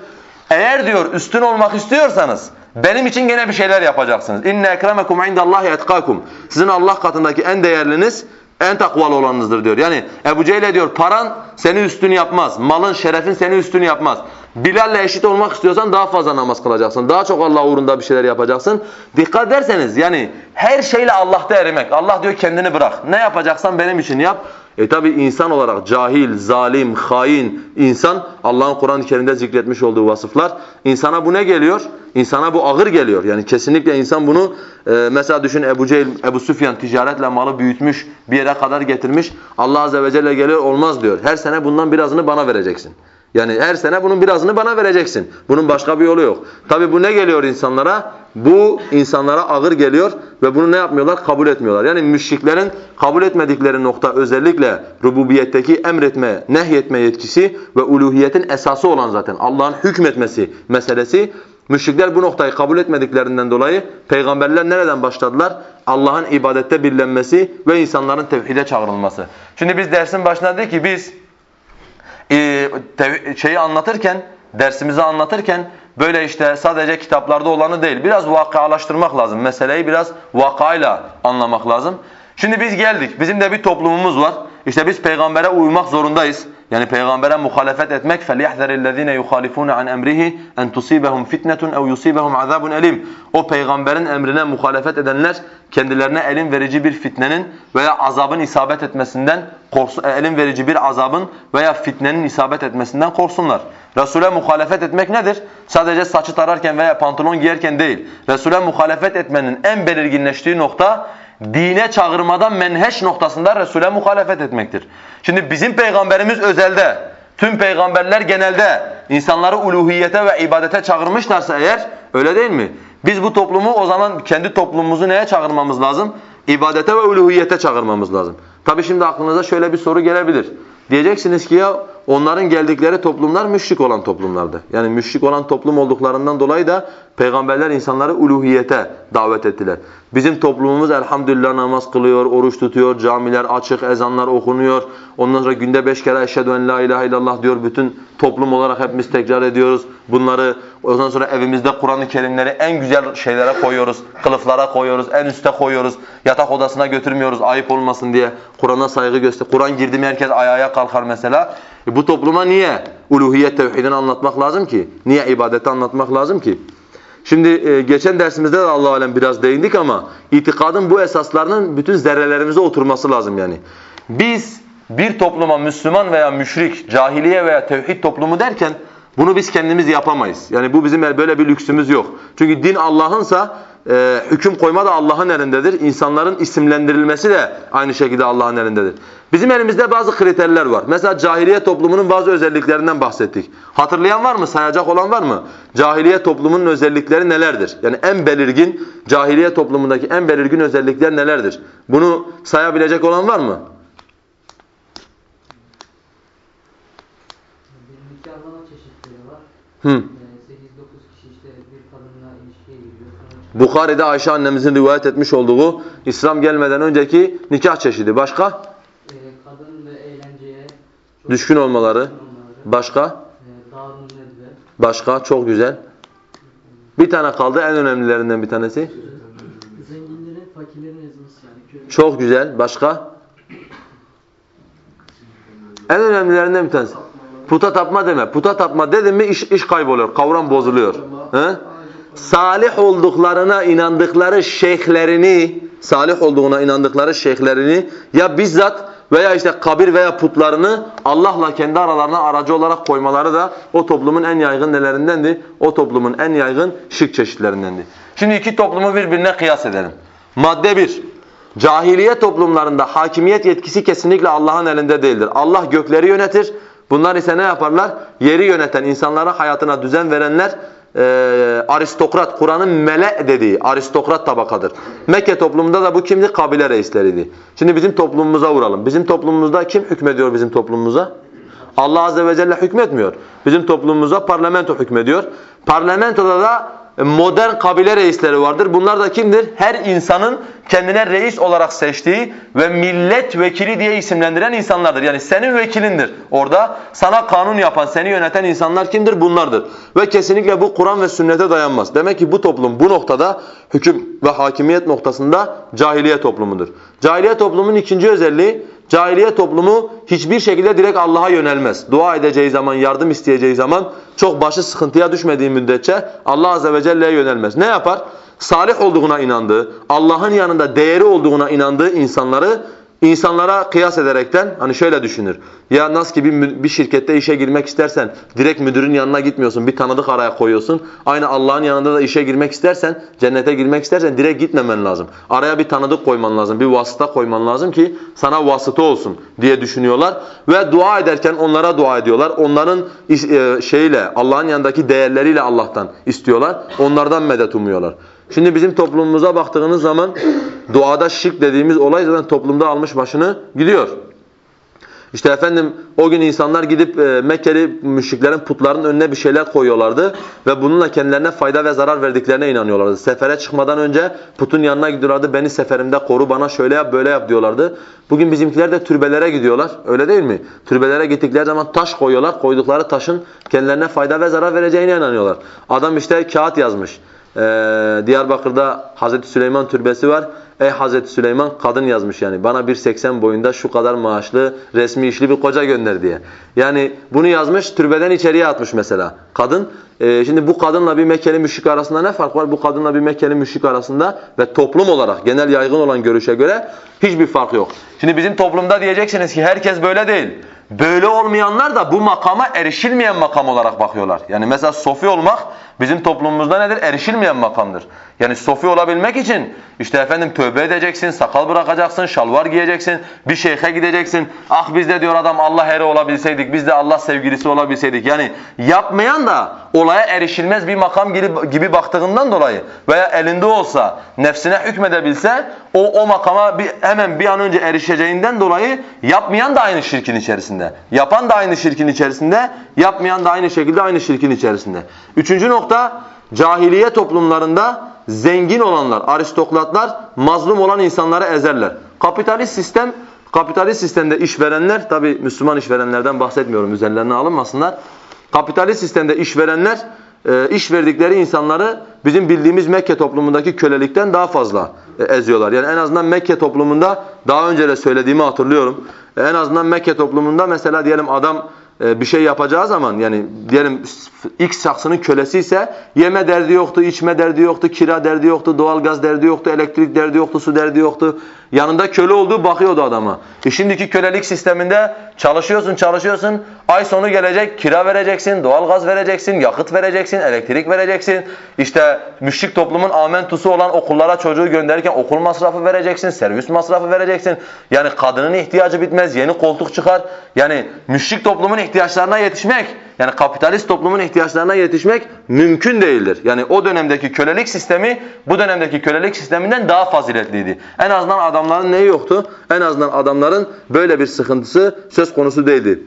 Eğer diyor üstün olmak istiyorsanız benim için gene bir şeyler yapacaksınız. İnne ekremekum indallahi etkakum. Sizin Allah katındaki en değerliniz en takvalı olanınızdır diyor. Yani Ebu Cehil'e diyor paran seni üstün yapmaz. Malın, şerefin seni üstün yapmaz. Bilal'le eşit olmak istiyorsan daha fazla namaz kılacaksın. Daha çok Allah uğrunda bir şeyler yapacaksın. Dikkat ederseniz yani her şeyle Allah'ta erimek. Allah diyor kendini bırak. Ne yapacaksan benim için yap. E tabi insan olarak cahil, zalim, hain insan Allah'ın Kur'an-ı Kerim'de zikretmiş olduğu vasıflar. İnsana bu ne geliyor? İnsana bu ağır geliyor. Yani kesinlikle insan bunu e, mesela düşün Ebu Cehil, Ebu Süfyan ticaretle malı büyütmüş, bir yere kadar getirmiş. Allah Azze ve Celle geliyor olmaz diyor. Her sene bundan birazını bana vereceksin. Yani her sene bunun birazını bana vereceksin. Bunun başka bir yolu yok. Tabi bu ne geliyor insanlara? Bu insanlara ağır geliyor ve bunu ne yapmıyorlar? Kabul etmiyorlar. Yani müşriklerin kabul etmedikleri nokta özellikle rububiyetteki emretme, nehyetme yetkisi ve uluhiyetin esası olan zaten Allah'ın hükmetmesi meselesi. Müşrikler bu noktayı kabul etmediklerinden dolayı peygamberler nereden başladılar? Allah'ın ibadette birlenmesi ve insanların tevhide çağrılması. Şimdi biz dersin başında dedik ki biz şeyi anlatırken, dersimizi anlatırken böyle işte sadece kitaplarda olanı değil, biraz vakalaştırmak lazım. Meseleyi biraz vakayla anlamak lazım. Şimdi biz geldik, bizim de bir toplumumuz var. İşte biz peygambere uymak zorundayız. Yani peygambere muhalefet etmek فَلْيَحْذَرِ الَّذ۪ينَ يُخَالِفُونَ عَنْ اَمْرِهِ اَنْ تُصِيبَهُمْ فِتْنَةٌ اَوْ يُصِيبَهُمْ عَذَابٌ اَلِيمٌ O peygamberin emrine muhalefet edenler kendilerine elin verici bir fitnenin veya azabın isabet etmesinden korksun, elin verici bir azabın veya fitnenin isabet etmesinden korksunlar. Resul'e muhalefet etmek nedir? Sadece saçı tararken veya pantolon giyerken değil. Resul'e muhalefet etmenin en belirginleştiği nokta dine çağırmadan menheş noktasında Resul'e muhalefet etmektir. Şimdi bizim peygamberimiz özelde, tüm peygamberler genelde insanları uluhiyete ve ibadete çağırmışlarsa eğer öyle değil mi? Biz bu toplumu o zaman kendi toplumumuzu neye çağırmamız lazım? İbadete ve uluhiyete çağırmamız lazım. Tabi şimdi aklınıza şöyle bir soru gelebilir. Diyeceksiniz ki ya onların geldikleri toplumlar müşrik olan toplumlardı. Yani müşrik olan toplum olduklarından dolayı da peygamberler insanları uluhiyete davet ettiler. Bizim toplumumuz elhamdülillah namaz kılıyor, oruç tutuyor, camiler açık, ezanlar okunuyor. Ondan sonra günde beş kere eşhedü en la ilahe illallah diyor. Bütün toplum olarak hepimiz tekrar ediyoruz. Bunları ondan sonra evimizde Kur'an-ı Kerimleri en güzel şeylere koyuyoruz. Kılıflara koyuyoruz, en üste koyuyoruz. Yatak odasına götürmüyoruz ayıp olmasın diye. Kur'an'a saygı göster. Kur'an girdi mi herkes ayağa kalkar mesela. E bu topluma niye uluhiyet tevhidini anlatmak lazım ki? Niye ibadeti anlatmak lazım ki? Şimdi e, geçen dersimizde de Allah alem biraz değindik ama itikadın bu esaslarının bütün zerrelerimize oturması lazım yani. Biz bir topluma Müslüman veya müşrik, cahiliye veya tevhid toplumu derken bunu biz kendimiz yapamayız. Yani bu bizim böyle bir lüksümüz yok. Çünkü din Allah'ınsa e, hüküm koyma da Allah'ın elindedir. İnsanların isimlendirilmesi de aynı şekilde Allah'ın elindedir. Bizim elimizde bazı kriterler var. Mesela cahiliye toplumunun bazı özelliklerinden bahsettik. Hatırlayan var mı? Sayacak olan var mı? Cahiliye toplumunun özellikleri nelerdir? Yani en belirgin, cahiliye toplumundaki en belirgin özellikler nelerdir? Bunu sayabilecek olan var mı? Bir nikahlanma çeşitleri var. Hı. Ee, 8-9 kişi işte bir kadınla ilişkiye giriyor. Sonra Bukhari'de Ayşe annemizin rivayet etmiş olduğu İslam gelmeden önceki nikah çeşidi. Başka? e, kadın ve eğlenceye Düşkün olmaları. olmaları. Başka? E, nedve. Başka? Çok güzel. Bir tane kaldı en önemlilerinden bir tanesi. Zenginlerin fakirlerin ezmesi yani. Köle. Çok güzel. Başka? En önemlilerinden bir tanesi. Puta tapma deme. Puta tapma dedim mi iş, iş kayboluyor. Kavram bozuluyor. He? Salih olduklarına inandıkları şeyhlerini, salih olduğuna inandıkları şeyhlerini ya bizzat veya işte kabir veya putlarını Allah'la kendi aralarına aracı olarak koymaları da o toplumun en yaygın nelerindendi? O toplumun en yaygın şirk çeşitlerindendi. Şimdi iki toplumu birbirine kıyas edelim. Madde bir. Cahiliye toplumlarında hakimiyet yetkisi kesinlikle Allah'ın elinde değildir. Allah gökleri yönetir. Bunlar ise ne yaparlar? Yeri yöneten, insanlara hayatına düzen verenler e, aristokrat, Kur'an'ın mele dediği aristokrat tabakadır. Mekke toplumunda da bu kimdi? Kabile reisleriydi. Şimdi bizim toplumumuza vuralım. Bizim toplumumuzda kim hükmediyor bizim toplumumuza? Allah Azze ve Celle hükmetmiyor. Bizim toplumumuza parlamento hükmediyor. Parlamentoda da modern kabile reisleri vardır. Bunlar da kimdir? Her insanın kendine reis olarak seçtiği ve milletvekili diye isimlendiren insanlardır. Yani senin vekilindir. Orada sana kanun yapan, seni yöneten insanlar kimdir? Bunlardır. Ve kesinlikle bu Kur'an ve sünnete dayanmaz. Demek ki bu toplum bu noktada hüküm ve hakimiyet noktasında cahiliye toplumudur. Cahiliye toplumunun ikinci özelliği Cahiliye toplumu hiçbir şekilde direkt Allah'a yönelmez. Dua edeceği zaman, yardım isteyeceği zaman çok başı sıkıntıya düşmediği müddetçe Allah Azze ve Celle'ye yönelmez. Ne yapar? Salih olduğuna inandığı, Allah'ın yanında değeri olduğuna inandığı insanları insanlara kıyas ederekten hani şöyle düşünür. Ya nasıl ki bir, bir şirkette işe girmek istersen direkt müdürün yanına gitmiyorsun. Bir tanıdık araya koyuyorsun. Aynı Allah'ın yanında da işe girmek istersen, cennete girmek istersen direkt gitmemen lazım. Araya bir tanıdık koyman lazım. Bir vasıta koyman lazım ki sana vasıta olsun diye düşünüyorlar. Ve dua ederken onlara dua ediyorlar. Onların e, şeyle Allah'ın yanındaki değerleriyle Allah'tan istiyorlar. Onlardan medet umuyorlar. Şimdi bizim toplumumuza baktığınız zaman duada şirk dediğimiz olay zaten toplumda almış başını gidiyor. İşte efendim o gün insanlar gidip e, Mekkeli müşriklerin putlarının önüne bir şeyler koyuyorlardı ve bununla kendilerine fayda ve zarar verdiklerine inanıyorlardı. Sefere çıkmadan önce putun yanına gidiyorlardı. Beni seferimde koru bana şöyle yap böyle yap diyorlardı. Bugün bizimkiler de türbelere gidiyorlar. Öyle değil mi? Türbelere gittikleri zaman taş koyuyorlar. Koydukları taşın kendilerine fayda ve zarar vereceğine inanıyorlar. Adam işte kağıt yazmış. Ee, Diyarbakır'da Hazreti Süleyman türbesi var. Ey Hazreti Süleyman kadın yazmış yani. Bana 1.80 boyunda şu kadar maaşlı resmi işli bir koca gönder diye. Yani bunu yazmış türbeden içeriye atmış mesela. Kadın. Ee, şimdi bu kadınla bir Mekkeli müşrik arasında ne fark var? Bu kadınla bir Mekkeli müşrik arasında ve toplum olarak genel yaygın olan görüşe göre hiçbir fark yok. Şimdi bizim toplumda diyeceksiniz ki herkes böyle değil. Böyle olmayanlar da bu makama erişilmeyen makam olarak bakıyorlar. Yani mesela sofi olmak bizim toplumumuzda nedir? Erişilmeyen makamdır. Yani sofi olabilmek için işte efendim tövbe edeceksin, sakal bırakacaksın, şalvar giyeceksin, bir şeyhe gideceksin. Ah biz de diyor adam Allah eri olabilseydik, biz de Allah sevgilisi olabilseydik. Yani yapmayan da olaya erişilmez bir makam gibi, baktığından dolayı veya elinde olsa nefsine hükmedebilse o, o makama bir, hemen bir an önce erişeceğinden dolayı yapmayan da aynı şirkin içerisinde. Yapan da aynı şirkin içerisinde, yapmayan da aynı şekilde aynı şirkin içerisinde. Üçüncü nokta cahiliye toplumlarında zengin olanlar, aristokratlar mazlum olan insanları ezerler. Kapitalist sistem Kapitalist sistemde işverenler, tabi Müslüman işverenlerden bahsetmiyorum üzerlerine alınmasınlar. Kapitalist sistemde işverenler e, iş verdikleri insanları bizim bildiğimiz Mekke toplumundaki kölelikten daha fazla e, eziyorlar. Yani en azından Mekke toplumunda daha önce de söylediğimi hatırlıyorum. E, En azından Mekke toplumunda mesela diyelim adam bir şey yapacağı zaman yani diyelim X şahsının kölesi ise yeme derdi yoktu, içme derdi yoktu, kira derdi yoktu, doğalgaz derdi yoktu, elektrik derdi yoktu, su derdi yoktu. Yanında köle olduğu bakıyordu adama. E şimdiki kölelik sisteminde çalışıyorsun çalışıyorsun ay sonu gelecek kira vereceksin, doğalgaz vereceksin, yakıt vereceksin, elektrik vereceksin. İşte müşrik toplumun amentusu olan okullara çocuğu gönderirken okul masrafı vereceksin, servis masrafı vereceksin. Yani kadının ihtiyacı bitmez, yeni koltuk çıkar. Yani müşrik toplumun ihtiyaçlarına yetişmek, yani kapitalist toplumun ihtiyaçlarına yetişmek mümkün değildir. Yani o dönemdeki kölelik sistemi bu dönemdeki kölelik sisteminden daha faziletliydi. En azından adamların neyi yoktu? En azından adamların böyle bir sıkıntısı söz konusu değildi.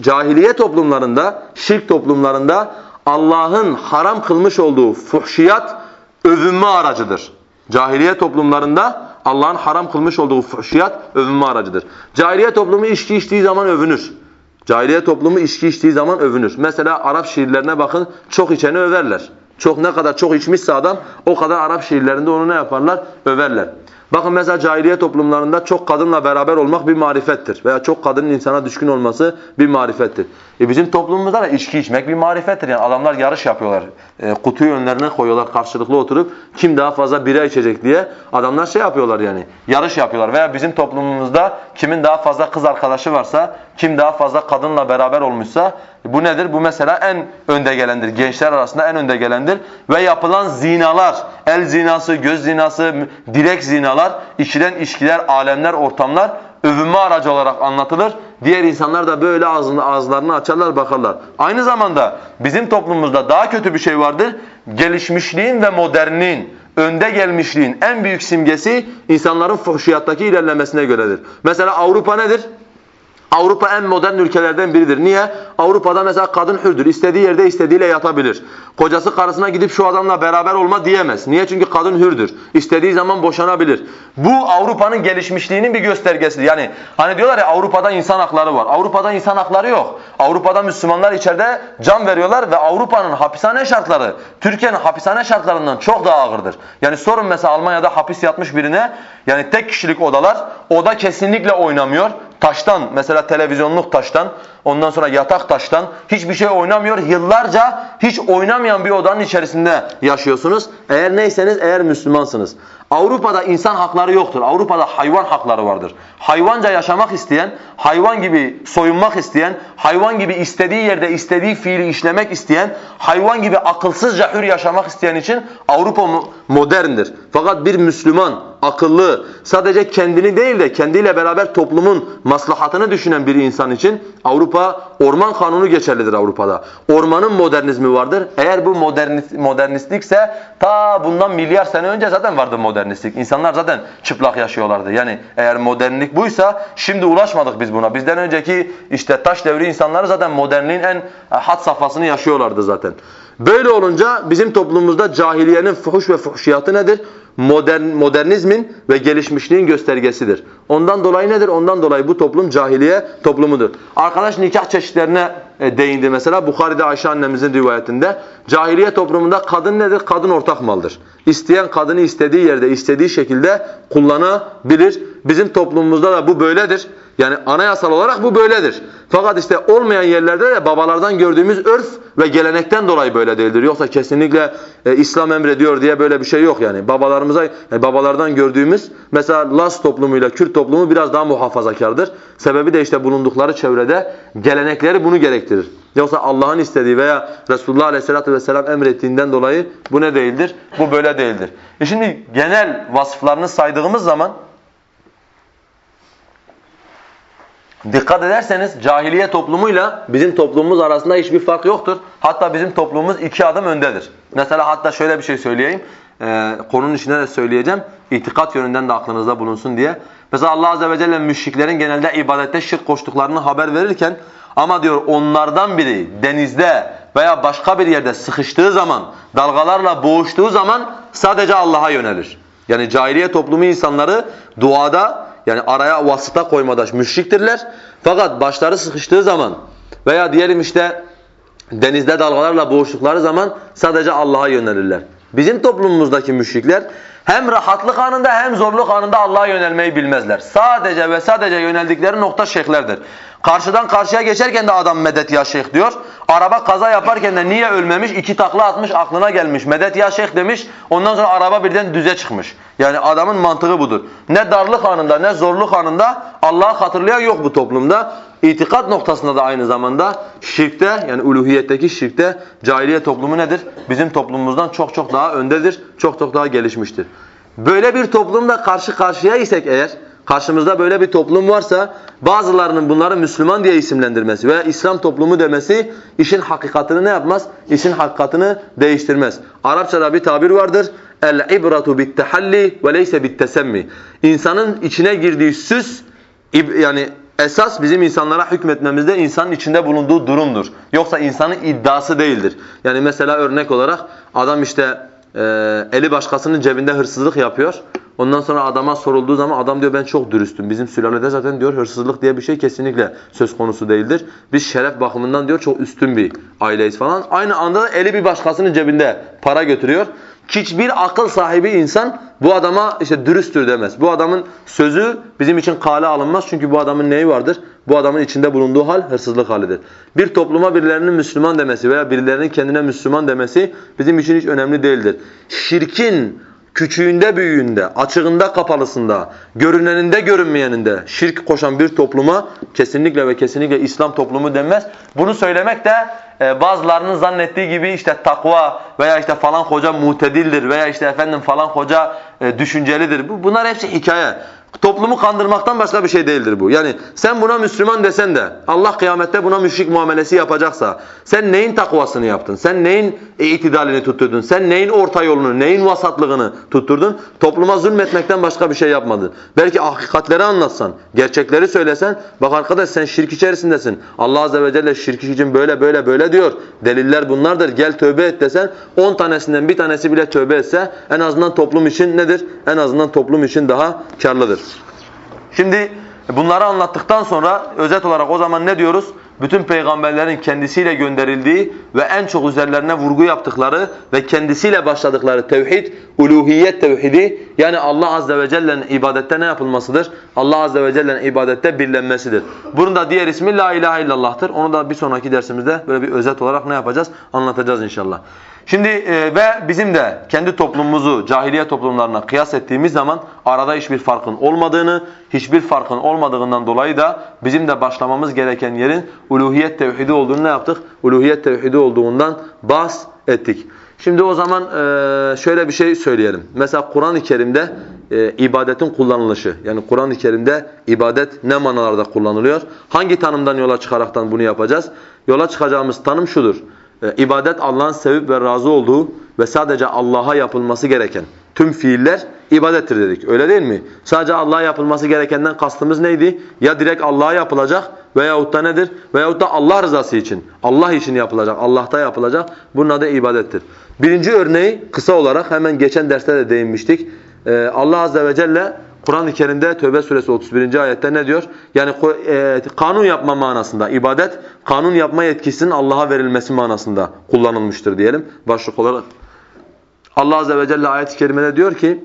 Cahiliye toplumlarında, şirk toplumlarında Allah'ın haram kılmış olduğu fuhşiyat övünme aracıdır. Cahiliye toplumlarında Allah'ın haram kılmış olduğu fuhşiyat övünme aracıdır. Cahiliye toplumu içki içtiği zaman övünür. Cahiliye toplumu içki içtiği zaman övünür. Mesela Arap şiirlerine bakın çok içeni överler. Çok ne kadar çok içmişse adam o kadar Arap şiirlerinde onu ne yaparlar? Överler. Bakın mesela cahiliye toplumlarında çok kadınla beraber olmak bir marifettir. Veya çok kadının insana düşkün olması bir marifettir. E bizim toplumumuzda da içki içmek bir marifettir. Yani adamlar yarış yapıyorlar. E, kutuyu önlerine koyuyorlar karşılıklı oturup kim daha fazla bira içecek diye. Adamlar şey yapıyorlar yani yarış yapıyorlar. Veya bizim toplumumuzda kimin daha fazla kız arkadaşı varsa, kim daha fazla kadınla beraber olmuşsa bu nedir? Bu mesela en önde gelendir. Gençler arasında en önde gelendir. Ve yapılan zinalar, el zinası, göz zinası, direkt zinalar, içilen içkiler, alemler, ortamlar övünme aracı olarak anlatılır. Diğer insanlar da böyle ağzını, ağızlarını açarlar bakarlar. Aynı zamanda bizim toplumumuzda daha kötü bir şey vardır. Gelişmişliğin ve modernliğin, önde gelmişliğin en büyük simgesi insanların fuhşiyattaki ilerlemesine göredir. Mesela Avrupa nedir? Avrupa en modern ülkelerden biridir. Niye? Avrupa'da mesela kadın hürdür. İstediği yerde istediğiyle yatabilir. Kocası karısına gidip şu adamla beraber olma diyemez. Niye? Çünkü kadın hürdür. İstediği zaman boşanabilir. Bu Avrupa'nın gelişmişliğinin bir göstergesidir. Yani hani diyorlar ya Avrupa'da insan hakları var. Avrupa'da insan hakları yok. Avrupa'da Müslümanlar içeride can veriyorlar ve Avrupa'nın hapishane şartları Türkiye'nin hapishane şartlarından çok daha ağırdır. Yani sorun mesela Almanya'da hapis yatmış birine yani tek kişilik odalar oda kesinlikle oynamıyor. Taştan mesela televizyonluk taştan ondan sonra yatak taştan hiçbir şey oynamıyor. Yıllarca hiç oynamayan bir odanın içerisinde yaşıyorsunuz. Eğer neyseniz eğer Müslümansınız. Avrupa'da insan hakları yoktur. Avrupa'da hayvan hakları vardır. Hayvanca yaşamak isteyen, hayvan gibi soyunmak isteyen, hayvan gibi istediği yerde istediği fiili işlemek isteyen, hayvan gibi akılsızca hür yaşamak isteyen için Avrupa mo- moderndir. Fakat bir Müslüman, akıllı, sadece kendini değil de kendiyle beraber toplumun maslahatını düşünen bir insan için Avrupa orman kanunu geçerlidir Avrupa'da. Ormanın modernizmi vardır. Eğer bu modernist, modernistlikse ta bundan milyar sene önce zaten vardı modernistlik. İnsanlar zaten çıplak yaşıyorlardı. Yani eğer modernlik buysa şimdi ulaşmadık biz buna. Bizden önceki işte taş devri insanları zaten modernliğin en e, hat safhasını yaşıyorlardı zaten. Böyle olunca bizim toplumumuzda cahiliyenin fuhuş ve fuhşiyatı nedir? Modern, modernizmin ve gelişmişliğin göstergesidir. Ondan dolayı nedir? Ondan dolayı bu toplum cahiliye toplumudur. Arkadaş nikah çeşitlerine e, değindi mesela. Bukhari'de Ayşe annemizin rivayetinde. Cahiliye toplumunda kadın nedir? Kadın ortak maldır. İsteyen kadını istediği yerde, istediği şekilde kullanabilir. Bizim toplumumuzda da bu böyledir. Yani anayasal olarak bu böyledir. Fakat işte olmayan yerlerde de babalardan gördüğümüz örf ve gelenekten dolayı böyle değildir. Yoksa kesinlikle e, İslam emrediyor diye böyle bir şey yok yani. Babalarımıza yani babalardan gördüğümüz mesela Laz toplumuyla Kürt toplumu biraz daha muhafazakardır. Sebebi de işte bulundukları çevrede gelenekleri bunu gerektirir. Yoksa Allah'ın istediği veya Resulullah Aleyhisselatü Vesselam emrettiğinden dolayı bu ne değildir? Bu böyle değildir. E şimdi genel vasıflarını saydığımız zaman Dikkat ederseniz cahiliye toplumuyla bizim toplumumuz arasında hiçbir fark yoktur. Hatta bizim toplumumuz iki adım öndedir. Mesela hatta şöyle bir şey söyleyeyim. Ee, konunun içinde de söyleyeceğim. İtikat yönünden de aklınızda bulunsun diye. Mesela Allah Azze ve Celle müşriklerin genelde ibadette şirk koştuklarını haber verirken ama diyor onlardan biri denizde veya başka bir yerde sıkıştığı zaman, dalgalarla boğuştuğu zaman sadece Allah'a yönelir. Yani cahiliye toplumu insanları duada yani araya vasıta koymada müşriktirler. Fakat başları sıkıştığı zaman veya diyelim işte denizde dalgalarla boğuştukları zaman sadece Allah'a yönelirler. Bizim toplumumuzdaki müşrikler hem rahatlık anında hem zorluk anında Allah'a yönelmeyi bilmezler. Sadece ve sadece yöneldikleri nokta şeyhlerdir. Karşıdan karşıya geçerken de adam medet ya şeyh diyor. Araba kaza yaparken de niye ölmemiş? İki takla atmış aklına gelmiş. Medet ya şeyh demiş. Ondan sonra araba birden düze çıkmış. Yani adamın mantığı budur. Ne darlık anında ne zorluk anında Allah'ı hatırlayan yok bu toplumda. İtikat noktasında da aynı zamanda şirkte yani uluhiyetteki şirkte cahiliye toplumu nedir? Bizim toplumumuzdan çok çok daha öndedir. Çok çok daha gelişmiştir. Böyle bir toplumda karşı karşıya isek eğer karşımızda böyle bir toplum varsa bazılarının bunları Müslüman diye isimlendirmesi veya İslam toplumu demesi işin hakikatini ne yapmaz? İşin hakikatini değiştirmez. Arapçada bir tabir vardır. El ibratu bit tahalli ve leyse bit tesemmi. İnsanın içine girdiği süs yani esas bizim insanlara hükmetmemizde insanın içinde bulunduğu durumdur. Yoksa insanın iddiası değildir. Yani mesela örnek olarak adam işte e, eli başkasının cebinde hırsızlık yapıyor. Ondan sonra adama sorulduğu zaman adam diyor ben çok dürüstüm. Bizim sülalede zaten diyor hırsızlık diye bir şey kesinlikle söz konusu değildir. Biz şeref bakımından diyor çok üstün bir aileyiz falan. Aynı anda eli bir başkasının cebinde para götürüyor. Hiçbir akıl sahibi insan bu adama işte dürüsttür demez. Bu adamın sözü bizim için kale alınmaz. Çünkü bu adamın neyi vardır? Bu adamın içinde bulunduğu hal hırsızlık halidir. Bir topluma birilerinin Müslüman demesi veya birilerinin kendine Müslüman demesi bizim için hiç önemli değildir. Şirkin küçüğünde büyüğünde, açığında kapalısında, görüneninde görünmeyeninde şirk koşan bir topluma kesinlikle ve kesinlikle İslam toplumu denmez. Bunu söylemek de e, bazılarının zannettiği gibi işte takva veya işte falan hoca mutedildir veya işte efendim falan hoca e, düşüncelidir. Bu, bunlar hepsi hikaye. Toplumu kandırmaktan başka bir şey değildir bu. Yani sen buna Müslüman desen de Allah kıyamette buna müşrik muamelesi yapacaksa sen neyin takvasını yaptın? Sen neyin itidalini tutturdun? Sen neyin orta yolunu, neyin vasatlığını tutturdun? Topluma zulmetmekten başka bir şey yapmadın. Belki hakikatleri anlatsan, gerçekleri söylesen bak arkadaş sen şirk içerisindesin. Allah azze ve celle şirk için böyle böyle böyle diyor. Deliller bunlardır. Gel tövbe et desen 10 tanesinden bir tanesi bile tövbe etse en azından toplum için nedir? En azından toplum için daha karlıdır. Şimdi bunları anlattıktan sonra özet olarak o zaman ne diyoruz? bütün peygamberlerin kendisiyle gönderildiği ve en çok üzerlerine vurgu yaptıkları ve kendisiyle başladıkları tevhid, uluhiyet tevhidi yani Allah azze ve celle'nin ibadette ne yapılmasıdır? Allah azze ve celle'nin ibadette birlenmesidir. Bunun da diğer ismi la ilahe illallah'tır. Onu da bir sonraki dersimizde böyle bir özet olarak ne yapacağız? Anlatacağız inşallah. Şimdi e, ve bizim de kendi toplumumuzu cahiliye toplumlarına kıyas ettiğimiz zaman arada hiçbir farkın olmadığını, hiçbir farkın olmadığından dolayı da bizim de başlamamız gereken yerin uluhiyet tevhidi olduğunu ne yaptık? Uluhiyet tevhidi olduğundan bahs ettik. Şimdi o zaman e, şöyle bir şey söyleyelim. Mesela Kur'an-ı Kerim'de e, ibadetin kullanılışı. Yani Kur'an-ı Kerim'de ibadet ne manalarda kullanılıyor? Hangi tanımdan yola çıkaraktan bunu yapacağız? Yola çıkacağımız tanım şudur. E, ibadet Allah'ın sevip ve razı olduğu ve sadece Allah'a yapılması gereken tüm fiiller ibadettir dedik. Öyle değil mi? Sadece Allah'a yapılması gerekenden kastımız neydi? Ya direkt Allah'a yapılacak veyahut da nedir? Veyahut da Allah rızası için, Allah için yapılacak, Allah'ta yapılacak. Bunun adı ibadettir. Birinci örneği kısa olarak hemen geçen derste de değinmiştik. Ee, Allah Azze ve Celle Kur'an-ı Kerim'de Tövbe suresi 31. ayette ne diyor? Yani e, kanun yapma manasında ibadet, kanun yapma yetkisinin Allah'a verilmesi manasında kullanılmıştır diyelim başlık olarak. Allah azze ve celle ayet-i kerimede diyor ki: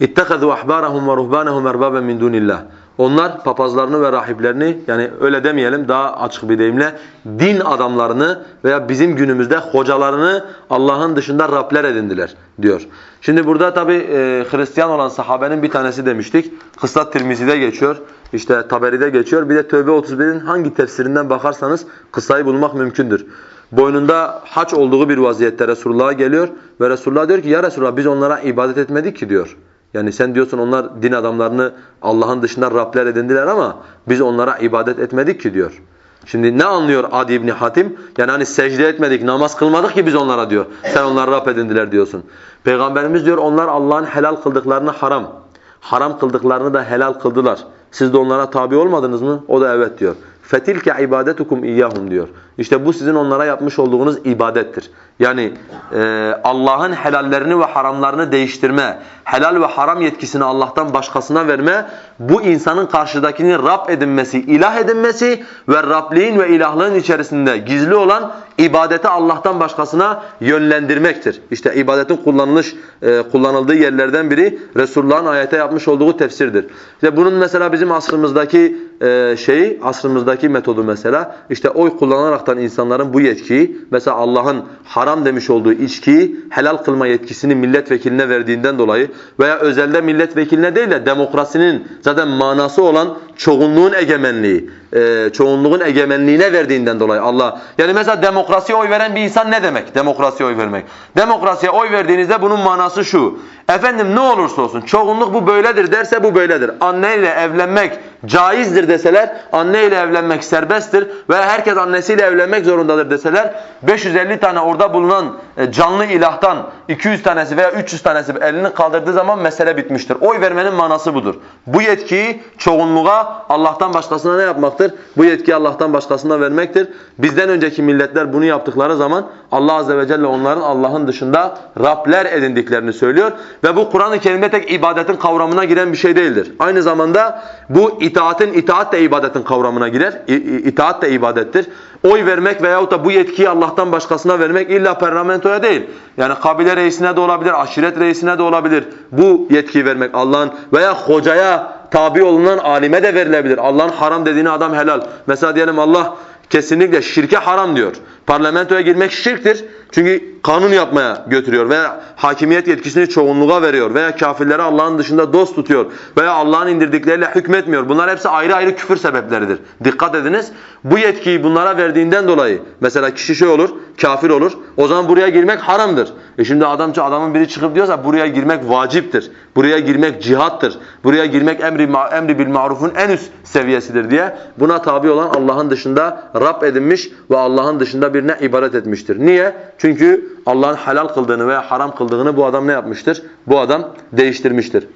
"İttehazu ahbarahum ve ruhbanahum erbaben min dunillah." Onlar papazlarını ve rahiplerini yani öyle demeyelim daha açık bir deyimle din adamlarını veya bizim günümüzde hocalarını Allah'ın dışında Rabler edindiler diyor. Şimdi burada tabi e, Hristiyan olan sahabenin bir tanesi demiştik. Kıslat Tirmizi'de geçiyor. işte Taberi'de geçiyor. Bir de Tövbe 31'in hangi tefsirinden bakarsanız kıssayı bulmak mümkündür. Boynunda haç olduğu bir vaziyette Resulullah'a geliyor ve Resulullah diyor ki ya Resulullah biz onlara ibadet etmedik ki diyor. Yani sen diyorsun onlar din adamlarını Allah'ın dışında Rabler edindiler ama biz onlara ibadet etmedik ki diyor. Şimdi ne anlıyor Adi İbni Hatim? Yani hani secde etmedik, namaz kılmadık ki biz onlara diyor. Sen onları Rab edindiler diyorsun. Peygamberimiz diyor onlar Allah'ın helal kıldıklarını haram, haram kıldıklarını da helal kıldılar. Siz de onlara tabi olmadınız mı? O da evet diyor. فَتِلْكَ ibadetukum iyyahum diyor. İşte bu sizin onlara yapmış olduğunuz ibadettir. Yani e, Allah'ın helallerini ve haramlarını değiştirme, helal ve haram yetkisini Allah'tan başkasına verme, bu insanın karşıdakini Rab edinmesi, ilah edinmesi ve Rabliğin ve ilahlığın içerisinde gizli olan ibadeti Allah'tan başkasına yönlendirmektir. İşte ibadetin kullanılış e, kullanıldığı yerlerden biri Resulullah'ın ayete yapmış olduğu tefsirdir. İşte bunun mesela bizim asrımızdaki e, şeyi, asrımızdaki metodu mesela işte oy kullanaraktan insanların bu yetkiyi mesela Allah'ın haram demiş olduğu içkiyi helal kılma yetkisini milletvekiline verdiğinden dolayı veya özelde milletvekiline değil de demokrasinin zaten manası olan çoğunluğun egemenliği, e, çoğunluğun egemenliğine verdiğinden dolayı Allah. Yani mesela demokrasiye oy veren bir insan ne demek? Demokrasiye oy vermek. Demokrasiye oy verdiğinizde bunun manası şu. Efendim ne olursa olsun çoğunluk bu böyledir derse bu böyledir. Anneyle evlenmek caizdir deseler, anneyle evlenmek serbesttir ve herkes annesiyle evlenmek zorundadır deseler 550 tane orada bulunan e, canlı ilahtan 200 tanesi veya 300 tanesi elini kaldırdığı zaman mesele bitmiştir. Oy vermenin manası budur. Bu yetkiyi çoğunluğa Allah'tan başkasına ne yapmaktır? Bu yetkiyi Allah'tan başkasına vermektir. Bizden önceki milletler bunu yaptıkları zaman Allah Azze ve Celle onların Allah'ın dışında Rabler edindiklerini söylüyor. Ve bu Kur'an-ı Kerim'de tek ibadetin kavramına giren bir şey değildir. Aynı zamanda bu itaatin itaat da ibadetin kavramına girer. İ itaat da ibadettir. Oy vermek veyahut da bu yetkiyi Allah'tan başkasına vermek illa parlamentoya değil. Yani kabile reisine de olabilir, aşiret reisine de olabilir. Bu yetkiyi vermek Allah'ın veya hocaya tabi olunan alime de verilebilir. Allah'ın haram dediğini adam helal. Mesela diyelim Allah kesinlikle şirke haram diyor. Parlamentoya girmek şirktir. Çünkü kanun yapmaya götürüyor veya hakimiyet yetkisini çoğunluğa veriyor veya kafirleri Allah'ın dışında dost tutuyor veya Allah'ın indirdikleriyle hükmetmiyor. Bunlar hepsi ayrı ayrı küfür sebepleridir. Dikkat ediniz. Bu yetkiyi bunlara verdiğinden dolayı mesela kişi şey olur, kafir olur. O zaman buraya girmek haramdır. E şimdi adamcı adamın biri çıkıp diyorsa buraya girmek vaciptir. Buraya girmek cihattır. Buraya girmek emri, emri bil marufun en üst seviyesidir diye buna tabi olan Allah'ın dışında Rab edinmiş ve Allah'ın dışında birine ibadet etmiştir. Niye? Çünkü Allah'ın helal kıldığını veya haram kıldığını bu adam ne yapmıştır? Bu adam değiştirmiştir.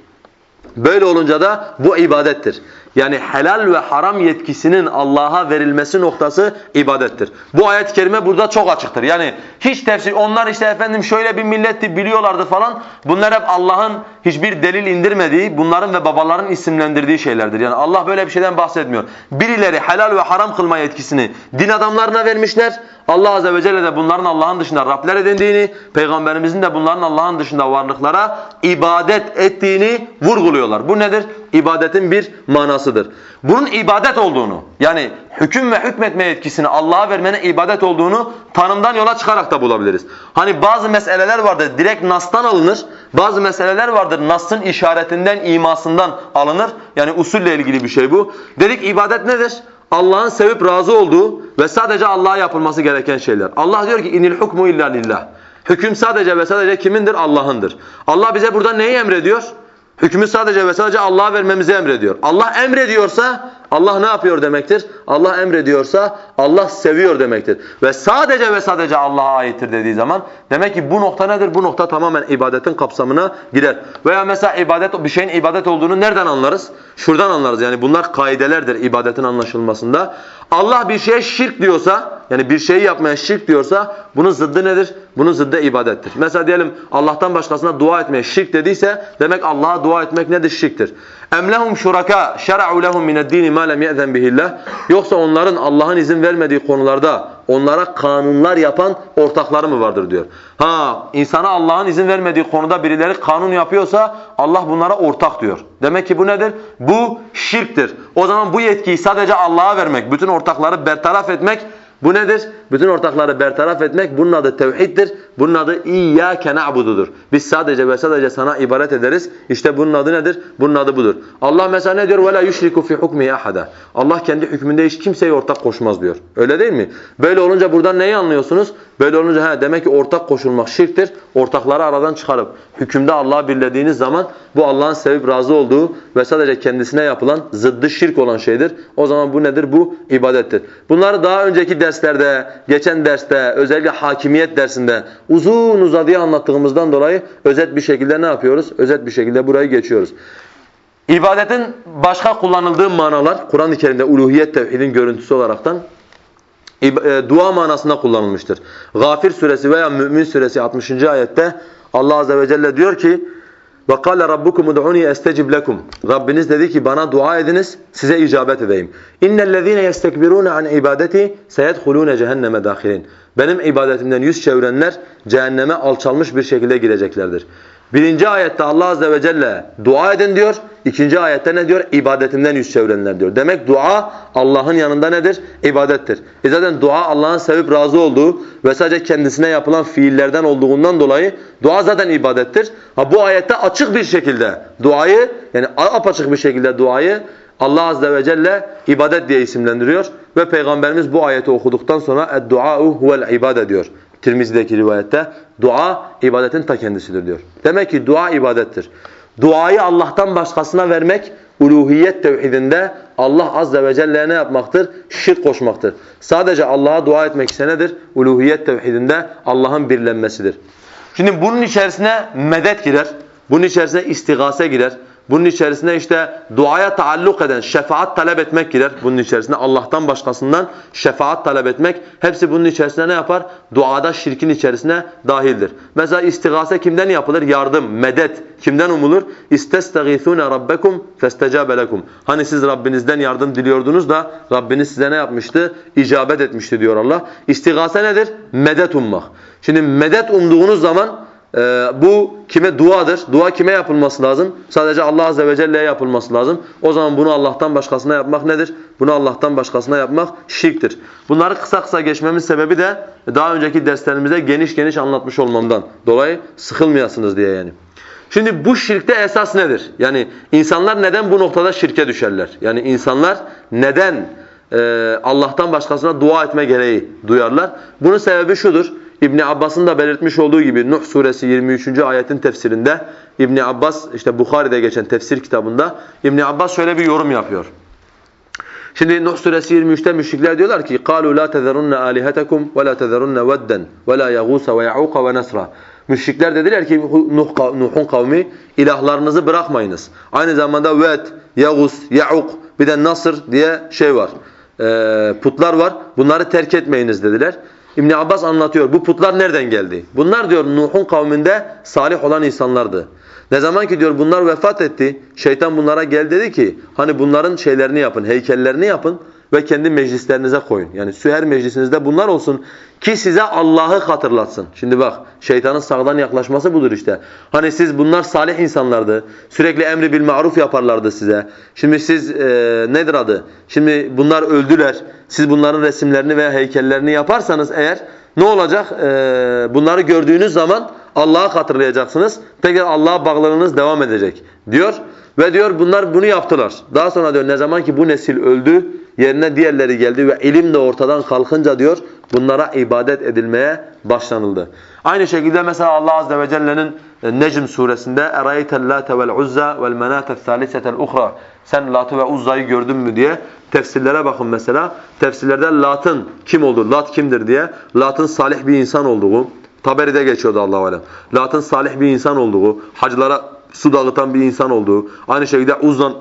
Böyle olunca da bu ibadettir. Yani helal ve haram yetkisinin Allah'a verilmesi noktası ibadettir. Bu ayet-i kerime burada çok açıktır. Yani hiç tefsir, onlar işte efendim şöyle bir milletti biliyorlardı falan. Bunlar hep Allah'ın hiçbir delil indirmediği, bunların ve babaların isimlendirdiği şeylerdir. Yani Allah böyle bir şeyden bahsetmiyor. Birileri helal ve haram kılma yetkisini din adamlarına vermişler. Allah Azze ve Celle de bunların Allah'ın dışında Rabler edindiğini, Peygamberimizin de bunların Allah'ın dışında varlıklara ibadet ettiğini vurguluyorlar. Bu nedir? İbadetin bir manasıdır. Bunun ibadet olduğunu, yani hüküm ve hükmetme yetkisini Allah'a vermenin ibadet olduğunu tanımdan yola çıkarak da bulabiliriz. Hani bazı meseleler vardır direkt Nas'tan alınır, bazı meseleler vardır Nas'ın işaretinden, imasından alınır. Yani usulle ilgili bir şey bu. Dedik ibadet nedir? Allah'ın sevip razı olduğu ve sadece Allah'a yapılması gereken şeyler. Allah diyor ki inil hukmu illa lillah. Hüküm sadece ve sadece kimindir? Allah'ındır. Allah bize burada neyi emrediyor? Hükmü sadece ve sadece Allah'a vermemizi emrediyor. Allah emrediyorsa Allah ne yapıyor demektir? Allah emrediyorsa Allah seviyor demektir. Ve sadece ve sadece Allah'a aittir dediği zaman demek ki bu nokta nedir? Bu nokta tamamen ibadetin kapsamına girer. Veya mesela ibadet bir şeyin ibadet olduğunu nereden anlarız? Şuradan anlarız. Yani bunlar kaidelerdir ibadetin anlaşılmasında. Allah bir şeye şirk diyorsa, yani bir şeyi yapmaya şirk diyorsa bunun zıddı nedir? Bunun zıddı ibadettir. Mesela diyelim Allah'tan başkasına dua etmeye şirk dediyse demek Allah'a dua etmek nedir? Şirktir. Emlehum şuraka şer'u lehum mined dini مَا لَمْ يَأْذَنْ بِهِ اللّٰهِ Yoksa onların Allah'ın izin vermediği konularda onlara kanunlar yapan ortakları mı vardır diyor. Ha insana Allah'ın izin vermediği konuda birileri kanun yapıyorsa Allah bunlara ortak diyor. Demek ki bu nedir? Bu şirktir. O zaman bu yetkiyi sadece Allah'a vermek, bütün ortakları bertaraf etmek bu nedir? Bütün ortakları bertaraf etmek bunun adı tevhiddir. Bunun adı İyyâke na'bududur. Biz sadece ve sadece sana ibaret ederiz. İşte bunun adı nedir? Bunun adı budur. Allah mesela ne diyor? وَلَا يُشْرِكُ فِي حُكْمِهِ أَحَدًا Allah kendi hükmünde hiç kimseye ortak koşmaz diyor. Öyle değil mi? Böyle olunca buradan neyi anlıyorsunuz? Böyle olunca he, demek ki ortak koşulmak şirktir. Ortakları aradan çıkarıp hükümde Allah'ı birlediğiniz zaman bu Allah'ın sevip razı olduğu ve sadece kendisine yapılan zıddı şirk olan şeydir. O zaman bu nedir? Bu ibadettir. Bunları daha önceki derslerde, geçen derste, özellikle hakimiyet dersinde uzun uzadıya anlattığımızdan dolayı özet bir şekilde ne yapıyoruz? Özet bir şekilde burayı geçiyoruz. İbadetin başka kullanıldığı manalar Kur'an-ı Kerim'de uluhiyet tevhidin görüntüsü olaraktan e, dua manasında kullanılmıştır. Gafir suresi veya Mümin suresi 60. ayette Allah azze ve celle diyor ki ve kâle rabbukum ud'uni estecib lekum. Rabbiniz dedi ki bana dua ediniz size icabet edeyim. İnnellezîne yestekbirûne an ibadeti seyedhulûne cehenneme dâhilin. Benim ibadetimden yüz çevirenler cehenneme alçalmış bir şekilde gireceklerdir. Birinci ayette Allah azze ve celle dua edin diyor. İkinci ayette ne diyor? İbadetimden yüz çevirenler diyor. Demek dua Allah'ın yanında nedir? İbadettir. E zaten dua Allah'ın sevip razı olduğu ve sadece kendisine yapılan fiillerden olduğundan dolayı dua zaten ibadettir. Ha bu ayette açık bir şekilde duayı yani apaçık bir şekilde duayı Allah azze ve celle ibadet diye isimlendiriyor ve peygamberimiz bu ayeti okuduktan sonra "Ed-dua'u huvel ibade" diyor. Tirmizi'deki rivayette dua ibadetin ta kendisidir diyor. Demek ki dua ibadettir. Duayı Allah'tan başkasına vermek uluhiyet tevhidinde Allah azze ve celle'ye ne yapmaktır? Şirk koşmaktır. Sadece Allah'a dua etmek ise nedir? Uluhiyet tevhidinde Allah'ın birlenmesidir. Şimdi bunun içerisine medet girer. Bunun içerisine istigase girer. Bunun içerisine işte duaya taalluk eden şefaat talep etmek girer. Bunun içerisine Allah'tan başkasından şefaat talep etmek. Hepsi bunun içerisine ne yapar? Duada şirkin içerisine dahildir. Mesela istigase kimden yapılır? Yardım, medet kimden umulur? İstestagîthûne rabbekum festecabe lekum. Hani siz Rabbinizden yardım diliyordunuz da Rabbiniz size ne yapmıştı? İcabet etmişti diyor Allah. İstigase nedir? Medet ummak. Şimdi medet umduğunuz zaman ee, bu kime duadır. Dua kime yapılması lazım? Sadece Allah azze ve celle'ye yapılması lazım. O zaman bunu Allah'tan başkasına yapmak nedir? Bunu Allah'tan başkasına yapmak şirktir. Bunları kısa kısa geçmemin sebebi de daha önceki derslerimizde geniş geniş anlatmış olmamdan dolayı sıkılmayasınız diye yani. Şimdi bu şirkte esas nedir? Yani insanlar neden bu noktada şirke düşerler? Yani insanlar neden e, Allah'tan başkasına dua etme gereği duyarlar? Bunun sebebi şudur. İbn Abbas'ın da belirtmiş olduğu gibi Nuh suresi 23. ayetin tefsirinde İbn Abbas işte Bukhari'de geçen tefsir kitabında İbn Abbas şöyle bir yorum yapıyor. Şimdi Nuh suresi 23'te müşrikler diyorlar ki قَالُوا لَا تَذَرُنَّ آلِهَتَكُمْ وَلَا تَذَرُنَّ وَدًّا وَلَا يَغُوسَ وَيَعُوقَ وَنَسْرًا Müşrikler dediler ki Nuh, Nuh'un kavmi ilahlarınızı bırakmayınız. Aynı zamanda Ved, Yağus, Ya'uk bir de Nasır diye şey var. Ee, putlar var. Bunları terk etmeyiniz dediler. İbn Abbas anlatıyor. Bu putlar nereden geldi? Bunlar diyor Nuh'un kavminde salih olan insanlardı. Ne zaman ki diyor bunlar vefat etti, şeytan bunlara gel dedi ki hani bunların şeylerini yapın, heykellerini yapın ve kendi meclislerinize koyun. Yani süher meclisinizde bunlar olsun ki size Allah'ı hatırlatsın. Şimdi bak şeytanın sağdan yaklaşması budur işte. Hani siz bunlar salih insanlardı. Sürekli emri bil maruf yaparlardı size. Şimdi siz e, nedir adı? Şimdi bunlar öldüler. Siz bunların resimlerini veya heykellerini yaparsanız eğer ne olacak? E, bunları gördüğünüz zaman Allah'ı hatırlayacaksınız. Tekrar Allah'a bağlılığınız devam edecek diyor. Ve diyor bunlar bunu yaptılar. Daha sonra diyor ne zaman ki bu nesil öldü, yerine diğerleri geldi ve ilim de ortadan kalkınca diyor bunlara ibadet edilmeye başlanıldı. Aynı şekilde mesela Allah azze ve celle'nin e, Necm suresinde "Eraytel late vel uzza vel menate thalisetel uhra" Sen Lat'ı ve Uzza'yı gördün mü diye tefsirlere bakın mesela. Tefsirlerde Lat'ın kim olduğu, Lat kimdir diye, Lat'ın salih bir insan olduğu, Taberi'de geçiyordu Allahu alem. Lat'ın salih bir insan olduğu, hacılara su dağıtan bir insan olduğu, aynı şekilde Uzza'nın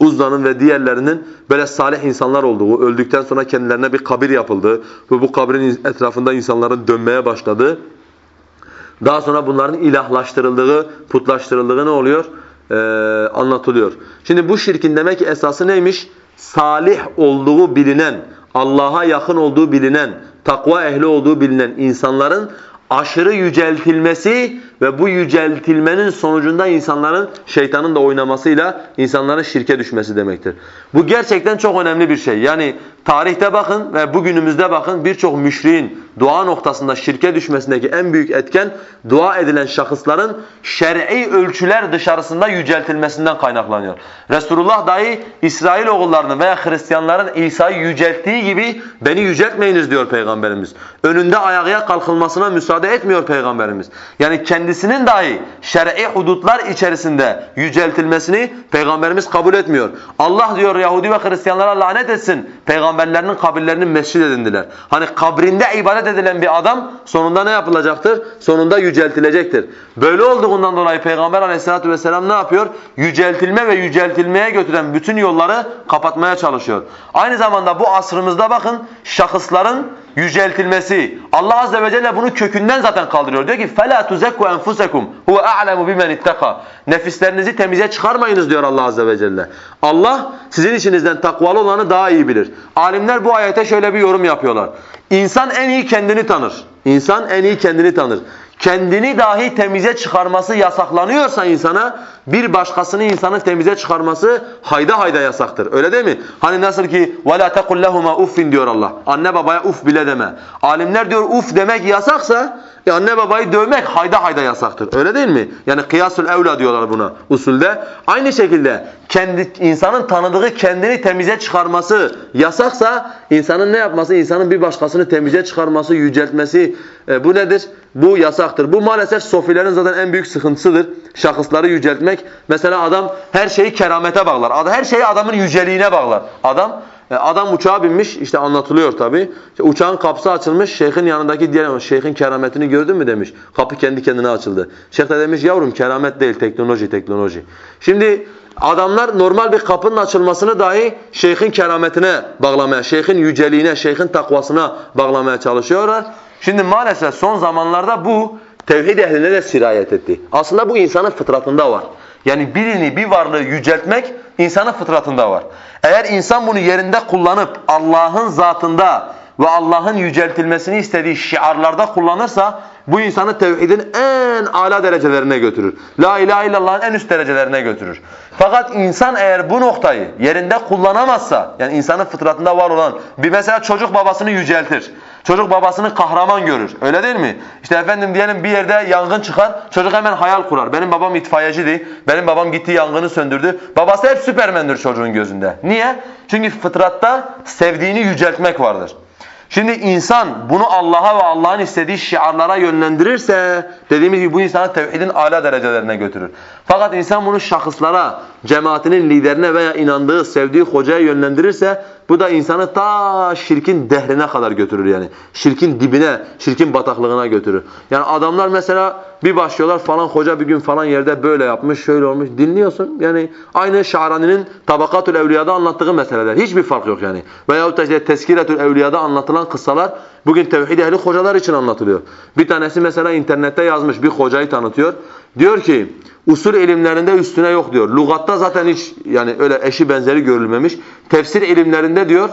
Uzza'nın ve diğerlerinin böyle salih insanlar olduğu, öldükten sonra kendilerine bir kabir yapıldığı ve bu kabrin etrafında insanların dönmeye başladığı, daha sonra bunların ilahlaştırıldığı, putlaştırıldığı ne oluyor? Ee, anlatılıyor. Şimdi bu şirkin demek ki esası neymiş? Salih olduğu bilinen, Allah'a yakın olduğu bilinen, takva ehli olduğu bilinen insanların aşırı yüceltilmesi ve bu yüceltilmenin sonucunda insanların şeytanın da oynamasıyla insanların şirke düşmesi demektir. Bu gerçekten çok önemli bir şey. Yani tarihte bakın ve bugünümüzde bakın birçok müşriğin dua noktasında şirke düşmesindeki en büyük etken dua edilen şahısların şer'i ölçüler dışarısında yüceltilmesinden kaynaklanıyor. Resulullah dahi İsrail oğullarını veya Hristiyanların İsa'yı yücelttiği gibi beni yüceltmeyiniz diyor Peygamberimiz. Önünde ayağa kalkılmasına müsaade etmiyor Peygamberimiz. Yani kendisinin dahi şer'i hudutlar içerisinde yüceltilmesini Peygamberimiz kabul etmiyor. Allah diyor Yahudi ve Hristiyanlara lanet etsin. Peygamberlerinin kabirlerini mescid edindiler. Hani kabrinde ibadet edilen bir adam sonunda ne yapılacaktır? Sonunda yüceltilecektir. Böyle olduğundan dolayı Peygamber aleyhissalatu vesselam ne yapıyor? Yüceltilme ve yüceltilmeye götüren bütün yolları kapatmaya çalışıyor. Aynı zamanda bu asrımızda bakın şahısların yüceltilmesi Allah azze ve celle bunu kökünden zaten kaldırıyor. Diyor ki fela tuzekku enfusekum huve a'lemu bimen ittaka. Nefislerinizi temize çıkarmayınız diyor Allah azze ve celle. Allah sizin içinizden takvalı olanı daha iyi bilir. Alimler bu ayete şöyle bir yorum yapıyorlar. İnsan en iyi kendini tanır. İnsan en iyi kendini tanır kendini dahi temize çıkarması yasaklanıyorsa insana bir başkasını insanı temize çıkarması hayda hayda yasaktır. Öyle değil mi? Hani nasıl ki وَلَا تَقُلْ لَهُمَا uffin diyor Allah. Anne babaya uf bile deme. Alimler diyor uf demek yasaksa e anne babayı dövmek hayda hayda yasaktır. Öyle değil mi? Yani kıyasül evla diyorlar buna usulde. Aynı şekilde kendi insanın tanıdığı kendini temize çıkarması yasaksa insanın ne yapması? İnsanın bir başkasını temize çıkarması, yüceltmesi e, bu nedir? Bu yasaktır. Bu maalesef sofilerin zaten en büyük sıkıntısıdır. Şahısları yüceltmek. Mesela adam her şeyi keramete bağlar. Her şeyi adamın yüceliğine bağlar. Adam Adam uçağa binmiş işte anlatılıyor tabi. İşte uçağın kapısı açılmış şeyhin yanındaki diğer şeyhin kerametini gördün mü demiş. Kapı kendi kendine açıldı. Şeyh de demiş yavrum keramet değil teknoloji teknoloji. Şimdi adamlar normal bir kapının açılmasını dahi şeyhin kerametine bağlamaya, şeyhin yüceliğine, şeyhin takvasına bağlamaya çalışıyorlar. Şimdi maalesef son zamanlarda bu tevhid ehline de sirayet etti. Aslında bu insanın fıtratında var. Yani birini, bir varlığı yüceltmek insanın fıtratında var. Eğer insan bunu yerinde kullanıp Allah'ın zatında ve Allah'ın yüceltilmesini istediği şiarlarda kullanırsa bu insanı tevhidin en ala derecelerine götürür. La ilahe illallah'ın en üst derecelerine götürür. Fakat insan eğer bu noktayı yerinde kullanamazsa, yani insanın fıtratında var olan bir mesela çocuk babasını yüceltir. Çocuk babasını kahraman görür. Öyle değil mi? İşte efendim diyelim bir yerde yangın çıkar. Çocuk hemen hayal kurar. Benim babam itfaiyeciydi. Benim babam gitti yangını söndürdü. Babası hep süpermendir çocuğun gözünde. Niye? Çünkü fıtratta sevdiğini yüceltmek vardır. Şimdi insan bunu Allah'a ve Allah'ın istediği şiarlara yönlendirirse dediğimiz gibi bu insanı tevhidin âlâ derecelerine götürür. Fakat insan bunu şahıslara, cemaatinin liderine veya inandığı, sevdiği hocaya yönlendirirse bu da insanı ta şirkin dehrine kadar götürür yani. Şirkin dibine, şirkin bataklığına götürür. Yani adamlar mesela bir başlıyorlar falan hoca bir gün falan yerde böyle yapmış, şöyle olmuş. Dinliyorsun. Yani aynı Şa'rani'nin Tabakatül Evliya'da anlattığı meseleler. Hiçbir fark yok yani. Veyahut da işte Teskiretül Evliya'da anlatılan kıssalar bugün tevhid ehli hocalar için anlatılıyor. Bir tanesi mesela internette yazmış bir hocayı tanıtıyor. Diyor ki usul ilimlerinde üstüne yok diyor. Lugatta zaten hiç yani öyle eşi benzeri görülmemiş. Tefsir ilimlerinde diyor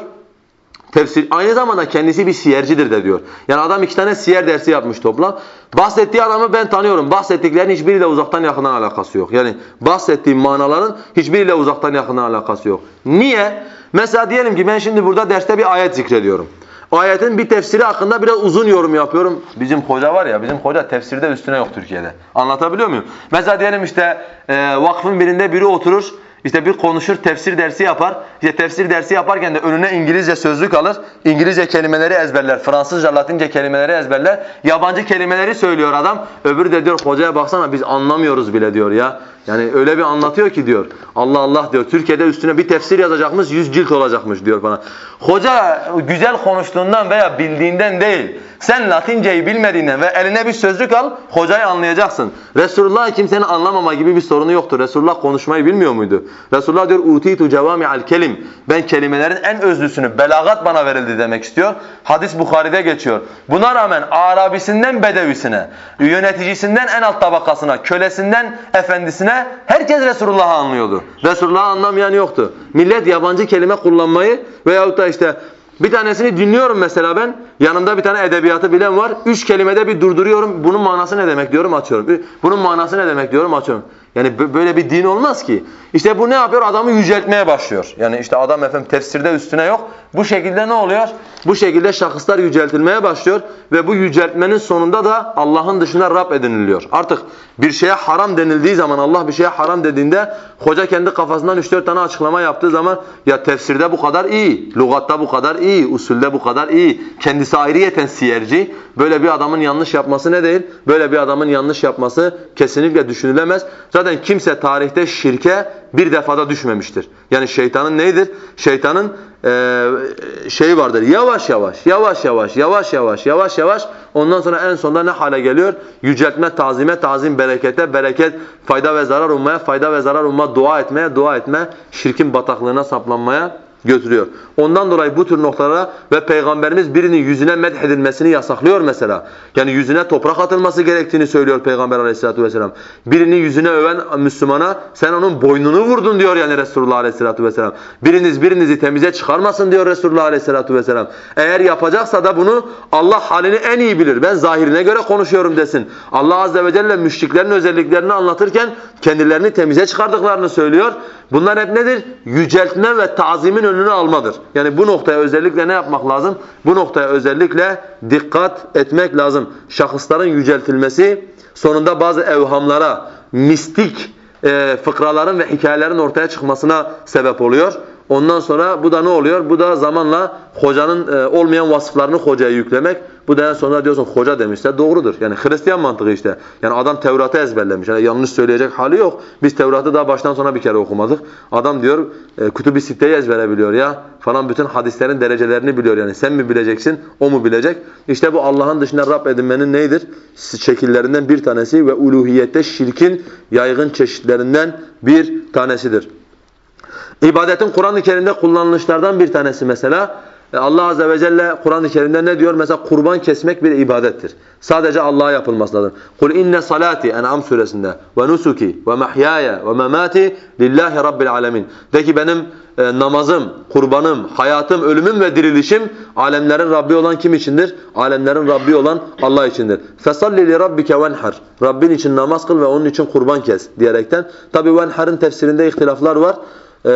tefsir aynı zamanda kendisi bir siyercidir de diyor. Yani adam iki tane siyer dersi yapmış toplam. Bahsettiği adamı ben tanıyorum. Bahsettiklerinin hiçbiriyle uzaktan yakından alakası yok. Yani bahsettiğim manaların hiçbiriyle uzaktan yakından alakası yok. Niye? Mesela diyelim ki ben şimdi burada derste bir ayet zikrediyorum. Ayetin bir tefsiri hakkında biraz uzun yorum yapıyorum. Bizim hoca var ya, bizim hoca tefsirde üstüne yok Türkiye'de. Anlatabiliyor muyum? Mesela diyelim işte e, vakfın birinde biri oturur, işte bir konuşur, tefsir dersi yapar. İşte tefsir dersi yaparken de önüne İngilizce sözlük alır. İngilizce kelimeleri ezberler. Fransızca, Latince kelimeleri ezberler. Yabancı kelimeleri söylüyor adam. Öbürü de diyor hocaya baksana biz anlamıyoruz bile diyor ya. Yani öyle bir anlatıyor ki diyor. Allah Allah diyor. Türkiye'de üstüne bir tefsir yazacakmış, yüz cilt olacakmış diyor bana. Hoca güzel konuştuğundan veya bildiğinden değil. Sen Latinceyi bilmediğinden ve eline bir sözlük al, hocayı anlayacaksın. Resulullah kimsenin anlamama gibi bir sorunu yoktur. Resulullah konuşmayı bilmiyor muydu? Resulullah diyor utitu cevami'al kelim. Ben kelimelerin en özlüsünü, belagat bana verildi demek istiyor. Hadis Bukhari'de geçiyor. Buna rağmen Arabisinden Bedevisine, yöneticisinden en alt tabakasına, kölesinden efendisine herkes Resulullah'ı anlıyordu. Resulullah'ı anlamayan yoktu. Millet yabancı kelime kullanmayı veyahut da işte bir tanesini dinliyorum mesela ben. Yanımda bir tane edebiyatı bilen var. Üç kelimede bir durduruyorum. Bunun manası ne demek diyorum açıyorum. Bunun manası ne demek diyorum açıyorum. Yani böyle bir din olmaz ki. İşte bu ne yapıyor? Adamı yüceltmeye başlıyor. Yani işte adam efendim tefsirde üstüne yok. Bu şekilde ne oluyor? Bu şekilde şahıslar yüceltilmeye başlıyor. Ve bu yüceltmenin sonunda da Allah'ın dışına Rab ediniliyor. Artık bir şeye haram denildiği zaman Allah bir şeye haram dediğinde hoca kendi kafasından 3-4 tane açıklama yaptığı zaman ya tefsirde bu kadar iyi, lugatta bu kadar iyi, usulde bu kadar iyi. Kendisi ayrıyeten siyerci. Böyle bir adamın yanlış yapması ne değil? Böyle bir adamın yanlış yapması kesinlikle düşünülemez. Zaten kimse tarihte şirke bir defada düşmemiştir. Yani şeytanın neydir? Şeytanın e, şey vardır. Yavaş yavaş, yavaş yavaş, yavaş yavaş, yavaş yavaş ondan sonra en sonunda ne hale geliyor? Yüceltme, tazime, tazim, berekete, bereket, fayda ve zarar ummaya, fayda ve zarar umma, dua etmeye, dua etme, şirkin bataklığına saplanmaya götürüyor. Ondan dolayı bu tür noktalara ve Peygamberimiz birinin yüzüne medhedilmesini yasaklıyor mesela. Yani yüzüne toprak atılması gerektiğini söylüyor Peygamber aleyhissalatu vesselam. Birinin yüzüne öven Müslümana sen onun boynunu vurdun diyor yani Resulullah aleyhissalatu vesselam. Biriniz birinizi temize çıkarmasın diyor Resulullah aleyhissalatu vesselam. Eğer yapacaksa da bunu Allah halini en iyi bilir. Ben zahirine göre konuşuyorum desin. Allah azze ve celle müşriklerin özelliklerini anlatırken kendilerini temize çıkardıklarını söylüyor. Bunlar hep nedir? Yüceltme ve tazimin önünü almadır. Yani bu noktaya özellikle ne yapmak lazım? Bu noktaya özellikle dikkat etmek lazım. Şahısların yüceltilmesi sonunda bazı evhamlara, mistik e, fıkraların ve hikayelerin ortaya çıkmasına sebep oluyor. Ondan sonra bu da ne oluyor? Bu da zamanla hocanın e, olmayan vasıflarını hocaya yüklemek. Bu da en sonunda diyorsun hoca demişler doğrudur. Yani Hristiyan mantığı işte. Yani adam Tevrat'ı ezberlemiş. Yani yanlış söyleyecek hali yok. Biz Tevrat'ı daha baştan sona bir kere okumadık. Adam diyor e, Kütüb-i Sitte'yi ezbere ya. Falan bütün hadislerin derecelerini biliyor yani. Sen mi bileceksin, o mu bilecek? İşte bu Allah'ın dışında Rab edinmenin neydir? Şekillerinden bir tanesi ve uluhiyette şirkin yaygın çeşitlerinden bir tanesidir. İbadetin Kur'an-ı Kerim'de kullanılışlardan bir tanesi mesela. E, Allah Azze ve Celle Kur'an-ı Kerim'de ne diyor? Mesela kurban kesmek bir ibadettir. Sadece Allah'a yapılması lazım. Kul inne salati En'am suresinde ve nusuki ve mahyaya ve memati lillahi rabbil alamin. De ki benim e, namazım, kurbanım, hayatım, ölümüm ve dirilişim alemlerin Rabbi olan kim içindir? Alemlerin Rabbi olan Allah içindir. Fesalli li rabbike venhar. Rabbin için namaz kıl ve onun için kurban kes diyerekten. Tabi venharın tefsirinde ihtilaflar var e,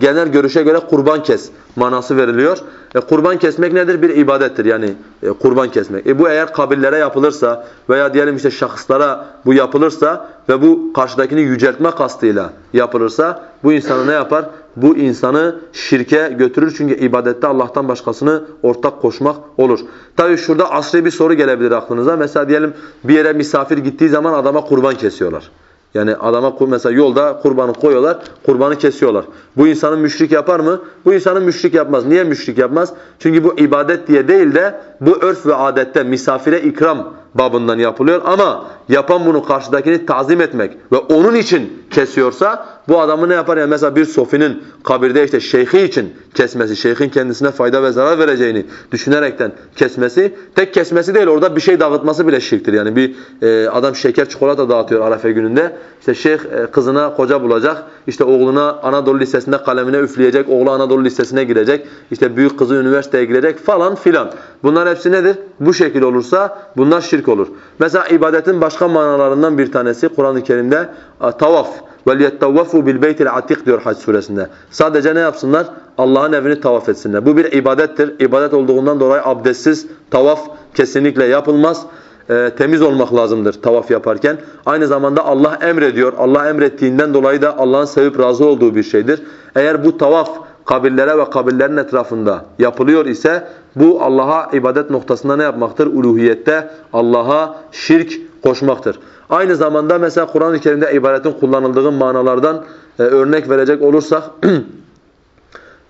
genel görüşe göre kurban kes manası veriliyor. E, kurban kesmek nedir? Bir ibadettir yani e, kurban kesmek. E, bu eğer kabillere yapılırsa veya diyelim işte şahıslara bu yapılırsa ve bu karşıdakini yüceltme kastıyla yapılırsa bu insanı ne yapar? Bu insanı şirke götürür çünkü ibadette Allah'tan başkasını ortak koşmak olur. Tabii şurada asri bir soru gelebilir aklınıza. Mesela diyelim bir yere misafir gittiği zaman adama kurban kesiyorlar. Yani adama mesela yolda kurbanı koyuyorlar, kurbanı kesiyorlar. Bu insanın müşrik yapar mı? Bu insanın müşrik yapmaz. Niye müşrik yapmaz? Çünkü bu ibadet diye değil de bu örf ve adette misafire ikram babından yapılıyor ama yapan bunu karşıdakini tazim etmek ve onun için kesiyorsa bu adamı ne yapar? Yani mesela bir sofinin kabirde işte şeyhi için kesmesi, şeyhin kendisine fayda ve zarar vereceğini düşünerekten kesmesi, tek kesmesi değil orada bir şey dağıtması bile şirktir. Yani bir e, adam şeker çikolata dağıtıyor Arefe gününde. İşte şeyh e, kızına koca bulacak, işte oğluna Anadolu Lisesi'nde kalemine üfleyecek, oğlu Anadolu Lisesi'ne girecek, işte büyük kızı üniversiteye girecek falan filan. Bunlar hepsi nedir? Bu şekil olursa bunlar şirk olur. Mesela ibadetin başka manalarından bir tanesi Kur'an-ı Kerim'de a, tavaf. وَلْيَتَّوَّفُوا بِالْبَيْتِ الْعَتِيقِ diyor Hac suresinde. Sadece ne yapsınlar? Allah'ın evini tavaf etsinler. Bu bir ibadettir. İbadet olduğundan dolayı abdestsiz tavaf kesinlikle yapılmaz. Ee, temiz olmak lazımdır tavaf yaparken. Aynı zamanda Allah emrediyor. Allah emrettiğinden dolayı da Allah'ın sevip razı olduğu bir şeydir. Eğer bu tavaf kabirlere ve kabirlerin etrafında yapılıyor ise bu Allah'a ibadet noktasında ne yapmaktır? Uluhiyette Allah'a şirk koşmaktır. Aynı zamanda mesela Kur'an-ı Kerim'de ibadetin kullanıldığı manalardan e, örnek verecek olursak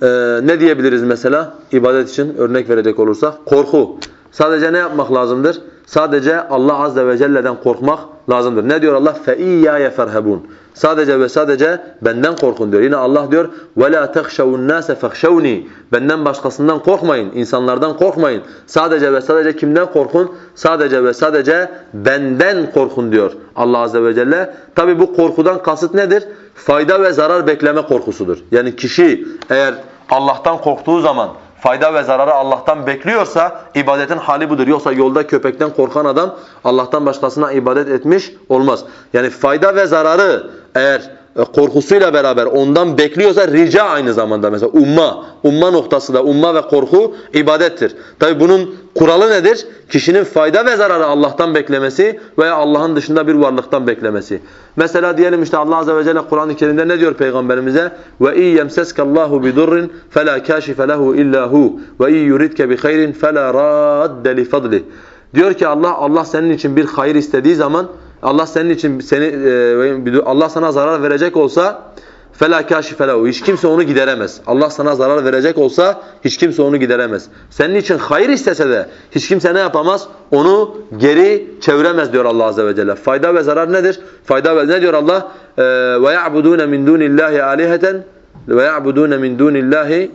e, ne diyebiliriz mesela ibadet için örnek verecek olursak? Korku. Sadece ne yapmak lazımdır? Sadece Allah azze ve celle'den korkmak lazımdır. Ne diyor Allah? فَاِيَّا يَفَرْهَبُونَ Sadece ve sadece benden korkun diyor. Yine Allah diyor وَلَا تَخْشَوُ النَّاسَ فَخْشَوْنِي Benden başkasından korkmayın, insanlardan korkmayın. Sadece ve sadece kimden korkun? Sadece ve sadece benden korkun diyor Allah azze ve celle. Tabi bu korkudan kasıt nedir? Fayda ve zarar bekleme korkusudur. Yani kişi eğer Allah'tan korktuğu zaman fayda ve zararı Allah'tan bekliyorsa ibadetin hali budur. Yoksa yolda köpekten korkan adam Allah'tan başkasına ibadet etmiş olmaz. Yani fayda ve zararı eğer korkusuyla beraber ondan bekliyorsa rica aynı zamanda mesela umma, umma noktası da umma ve korku ibadettir. Tabi bunun kuralı nedir? Kişinin fayda ve zararı Allah'tan beklemesi veya Allah'ın dışında bir varlıktan beklemesi. Mesela diyelim işte Allah azze ve celle Kur'an-ı Kerim'de ne diyor peygamberimize? Ve in yemseskallahu bidurrin fela kashife lehu illa hu ve in yuridke bi hayrin fela radde li. Diyor ki Allah Allah senin için bir hayır istediği zaman Allah senin için seni e, Allah sana zarar verecek olsa fela lehu. Hiç kimse onu gideremez. Allah sana zarar verecek olsa hiç kimse onu gideremez. Senin için hayır istese de hiç kimse ne yapamaz? Onu geri çeviremez diyor Allah azze ve celle. Fayda ve zarar nedir? Fayda ve ne diyor Allah? Ve ya'budun min dunillahi aliheten ve ya'budun min dunillahi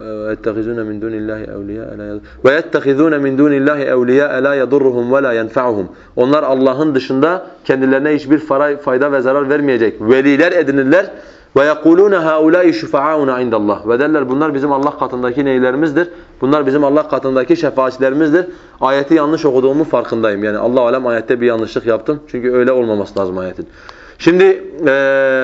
ويتخذون من دون الله أولياء لا يضر ويتخذون من دون الله أولياء لا يضرهم ولا ينفعهم Onlar Allah'ın dışında kendilerine hiçbir fayda ve zarar vermeyecek veliler edinirler. Ve yekulun haula'i şufa'auna indallah. Ve derler bunlar bizim Allah katındaki neylerimizdir? Bunlar bizim Allah katındaki şefaatçilerimizdir. Ayeti yanlış okuduğumun farkındayım. Yani Allah alem ayette bir yanlışlık yaptım. Çünkü öyle olmaması lazım ayetin. Şimdi e,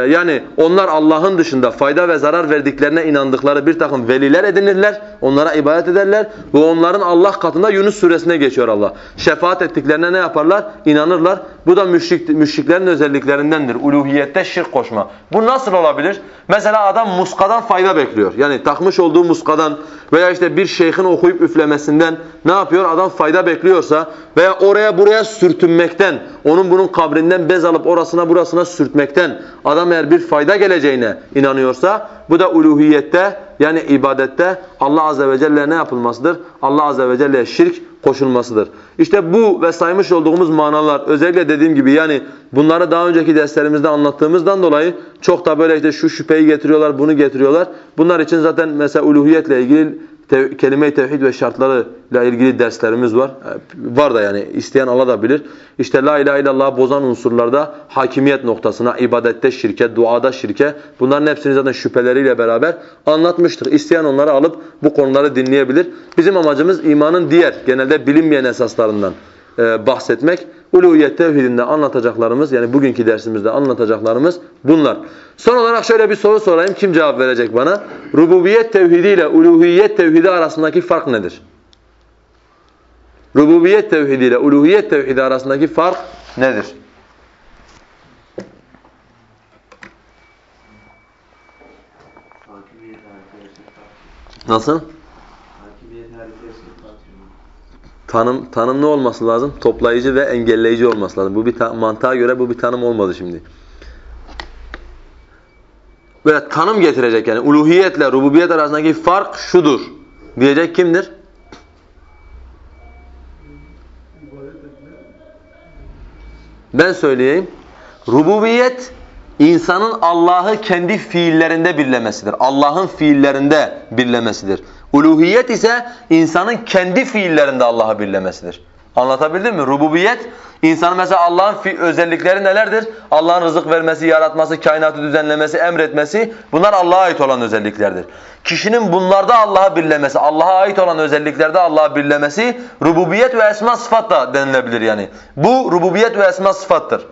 yani onlar Allah'ın dışında fayda ve zarar verdiklerine inandıkları bir takım veliler edinirler. Onlara ibadet ederler. Ve onların Allah katında Yunus suresine geçiyor Allah. Şefaat ettiklerine ne yaparlar? İnanırlar. Bu da müşrik, müşriklerin özelliklerindendir. Uluhiyette şirk koşma. Bu nasıl olabilir? Mesela adam muskadan fayda bekliyor. Yani takmış olduğu muskadan veya işte bir şeyhin okuyup üflemesinden ne yapıyor? Adam fayda bekliyorsa veya oraya buraya sürtünmekten, onun bunun kabrinden bez alıp orasına burasına sürtmekten adam eğer bir fayda geleceğine inanıyorsa bu da uluhiyette yani ibadette Allah azze ve celle ne yapılmasıdır? Allah azze ve celle'ye şirk koşulmasıdır. İşte bu ve saymış olduğumuz manalar özellikle dediğim gibi yani bunları daha önceki derslerimizde anlattığımızdan dolayı çok da böyle işte şu şüpheyi getiriyorlar, bunu getiriyorlar. Bunlar için zaten mesela uluhiyetle ilgili tev kelime-i tevhid ve şartlarıyla ilgili derslerimiz var. Var da yani isteyen Allah da bilir. İşte la ilahe illallah bozan unsurlarda hakimiyet noktasına, ibadette şirke, duada şirke bunların hepsini zaten şüpheleriyle beraber anlatmıştır. İsteyen onları alıp bu konuları dinleyebilir. Bizim amacımız imanın diğer genelde bilinmeyen esaslarından bahsetmek. Uluhiyet tevhidinde anlatacaklarımız yani bugünkü dersimizde anlatacaklarımız bunlar. Son olarak şöyle bir soru sorayım. Kim cevap verecek bana? Rububiyet tevhidi ile uluhiyet tevhidi arasındaki fark nedir? Rububiyet tevhidi ile uluhiyet tevhidi arasındaki fark nedir? Nasıl? Hakimiyet harikası farklı. Tanım tanım ne olması lazım? Toplayıcı ve engelleyici olması lazım. Bu bir mantığa göre bu bir tanım olmadı şimdi. Böyle tanım getirecek yani uluhiyetle rububiyet arasındaki fark şudur diyecek kimdir? Ben söyleyeyim. Rububiyet insanın Allah'ı kendi fiillerinde birlemesidir. Allah'ın fiillerinde birlemesidir. Uluhiyet ise insanın kendi fiillerinde Allah'ı birlemesidir. Anlatabildim mi? Rububiyet insanın mesela Allah'ın özellikleri nelerdir? Allah'ın rızık vermesi, yaratması, kainatı düzenlemesi, emretmesi bunlar Allah'a ait olan özelliklerdir. Kişinin bunlarda Allah'ı birlemesi, Allah'a ait olan özelliklerde Allah'ı birlemesi rububiyet ve esma sıfat da denilebilir yani. Bu rububiyet ve esma sıfattır.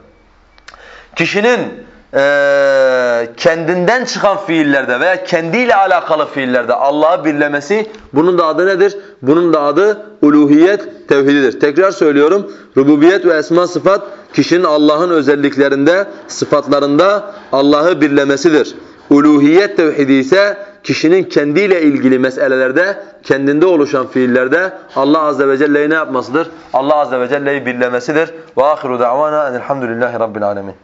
Kişinin eee, kendinden çıkan fiillerde veya kendiyle alakalı fiillerde Allah'ı birlemesi bunun da adı nedir? Bunun da adı uluhiyet tevhididir. Tekrar söylüyorum. Rububiyet ve esma sıfat kişinin Allah'ın özelliklerinde, sıfatlarında Allah'ı birlemesidir. Uluhiyet tevhidi ise kişinin kendiyle ilgili meselelerde, kendinde oluşan fiillerde Allah azze ve celle'yi ne yapmasıdır? Allah azze ve celle'yi birlemesidir. Ve ahiru da'vana enelhamdülillahi rabbil alemin.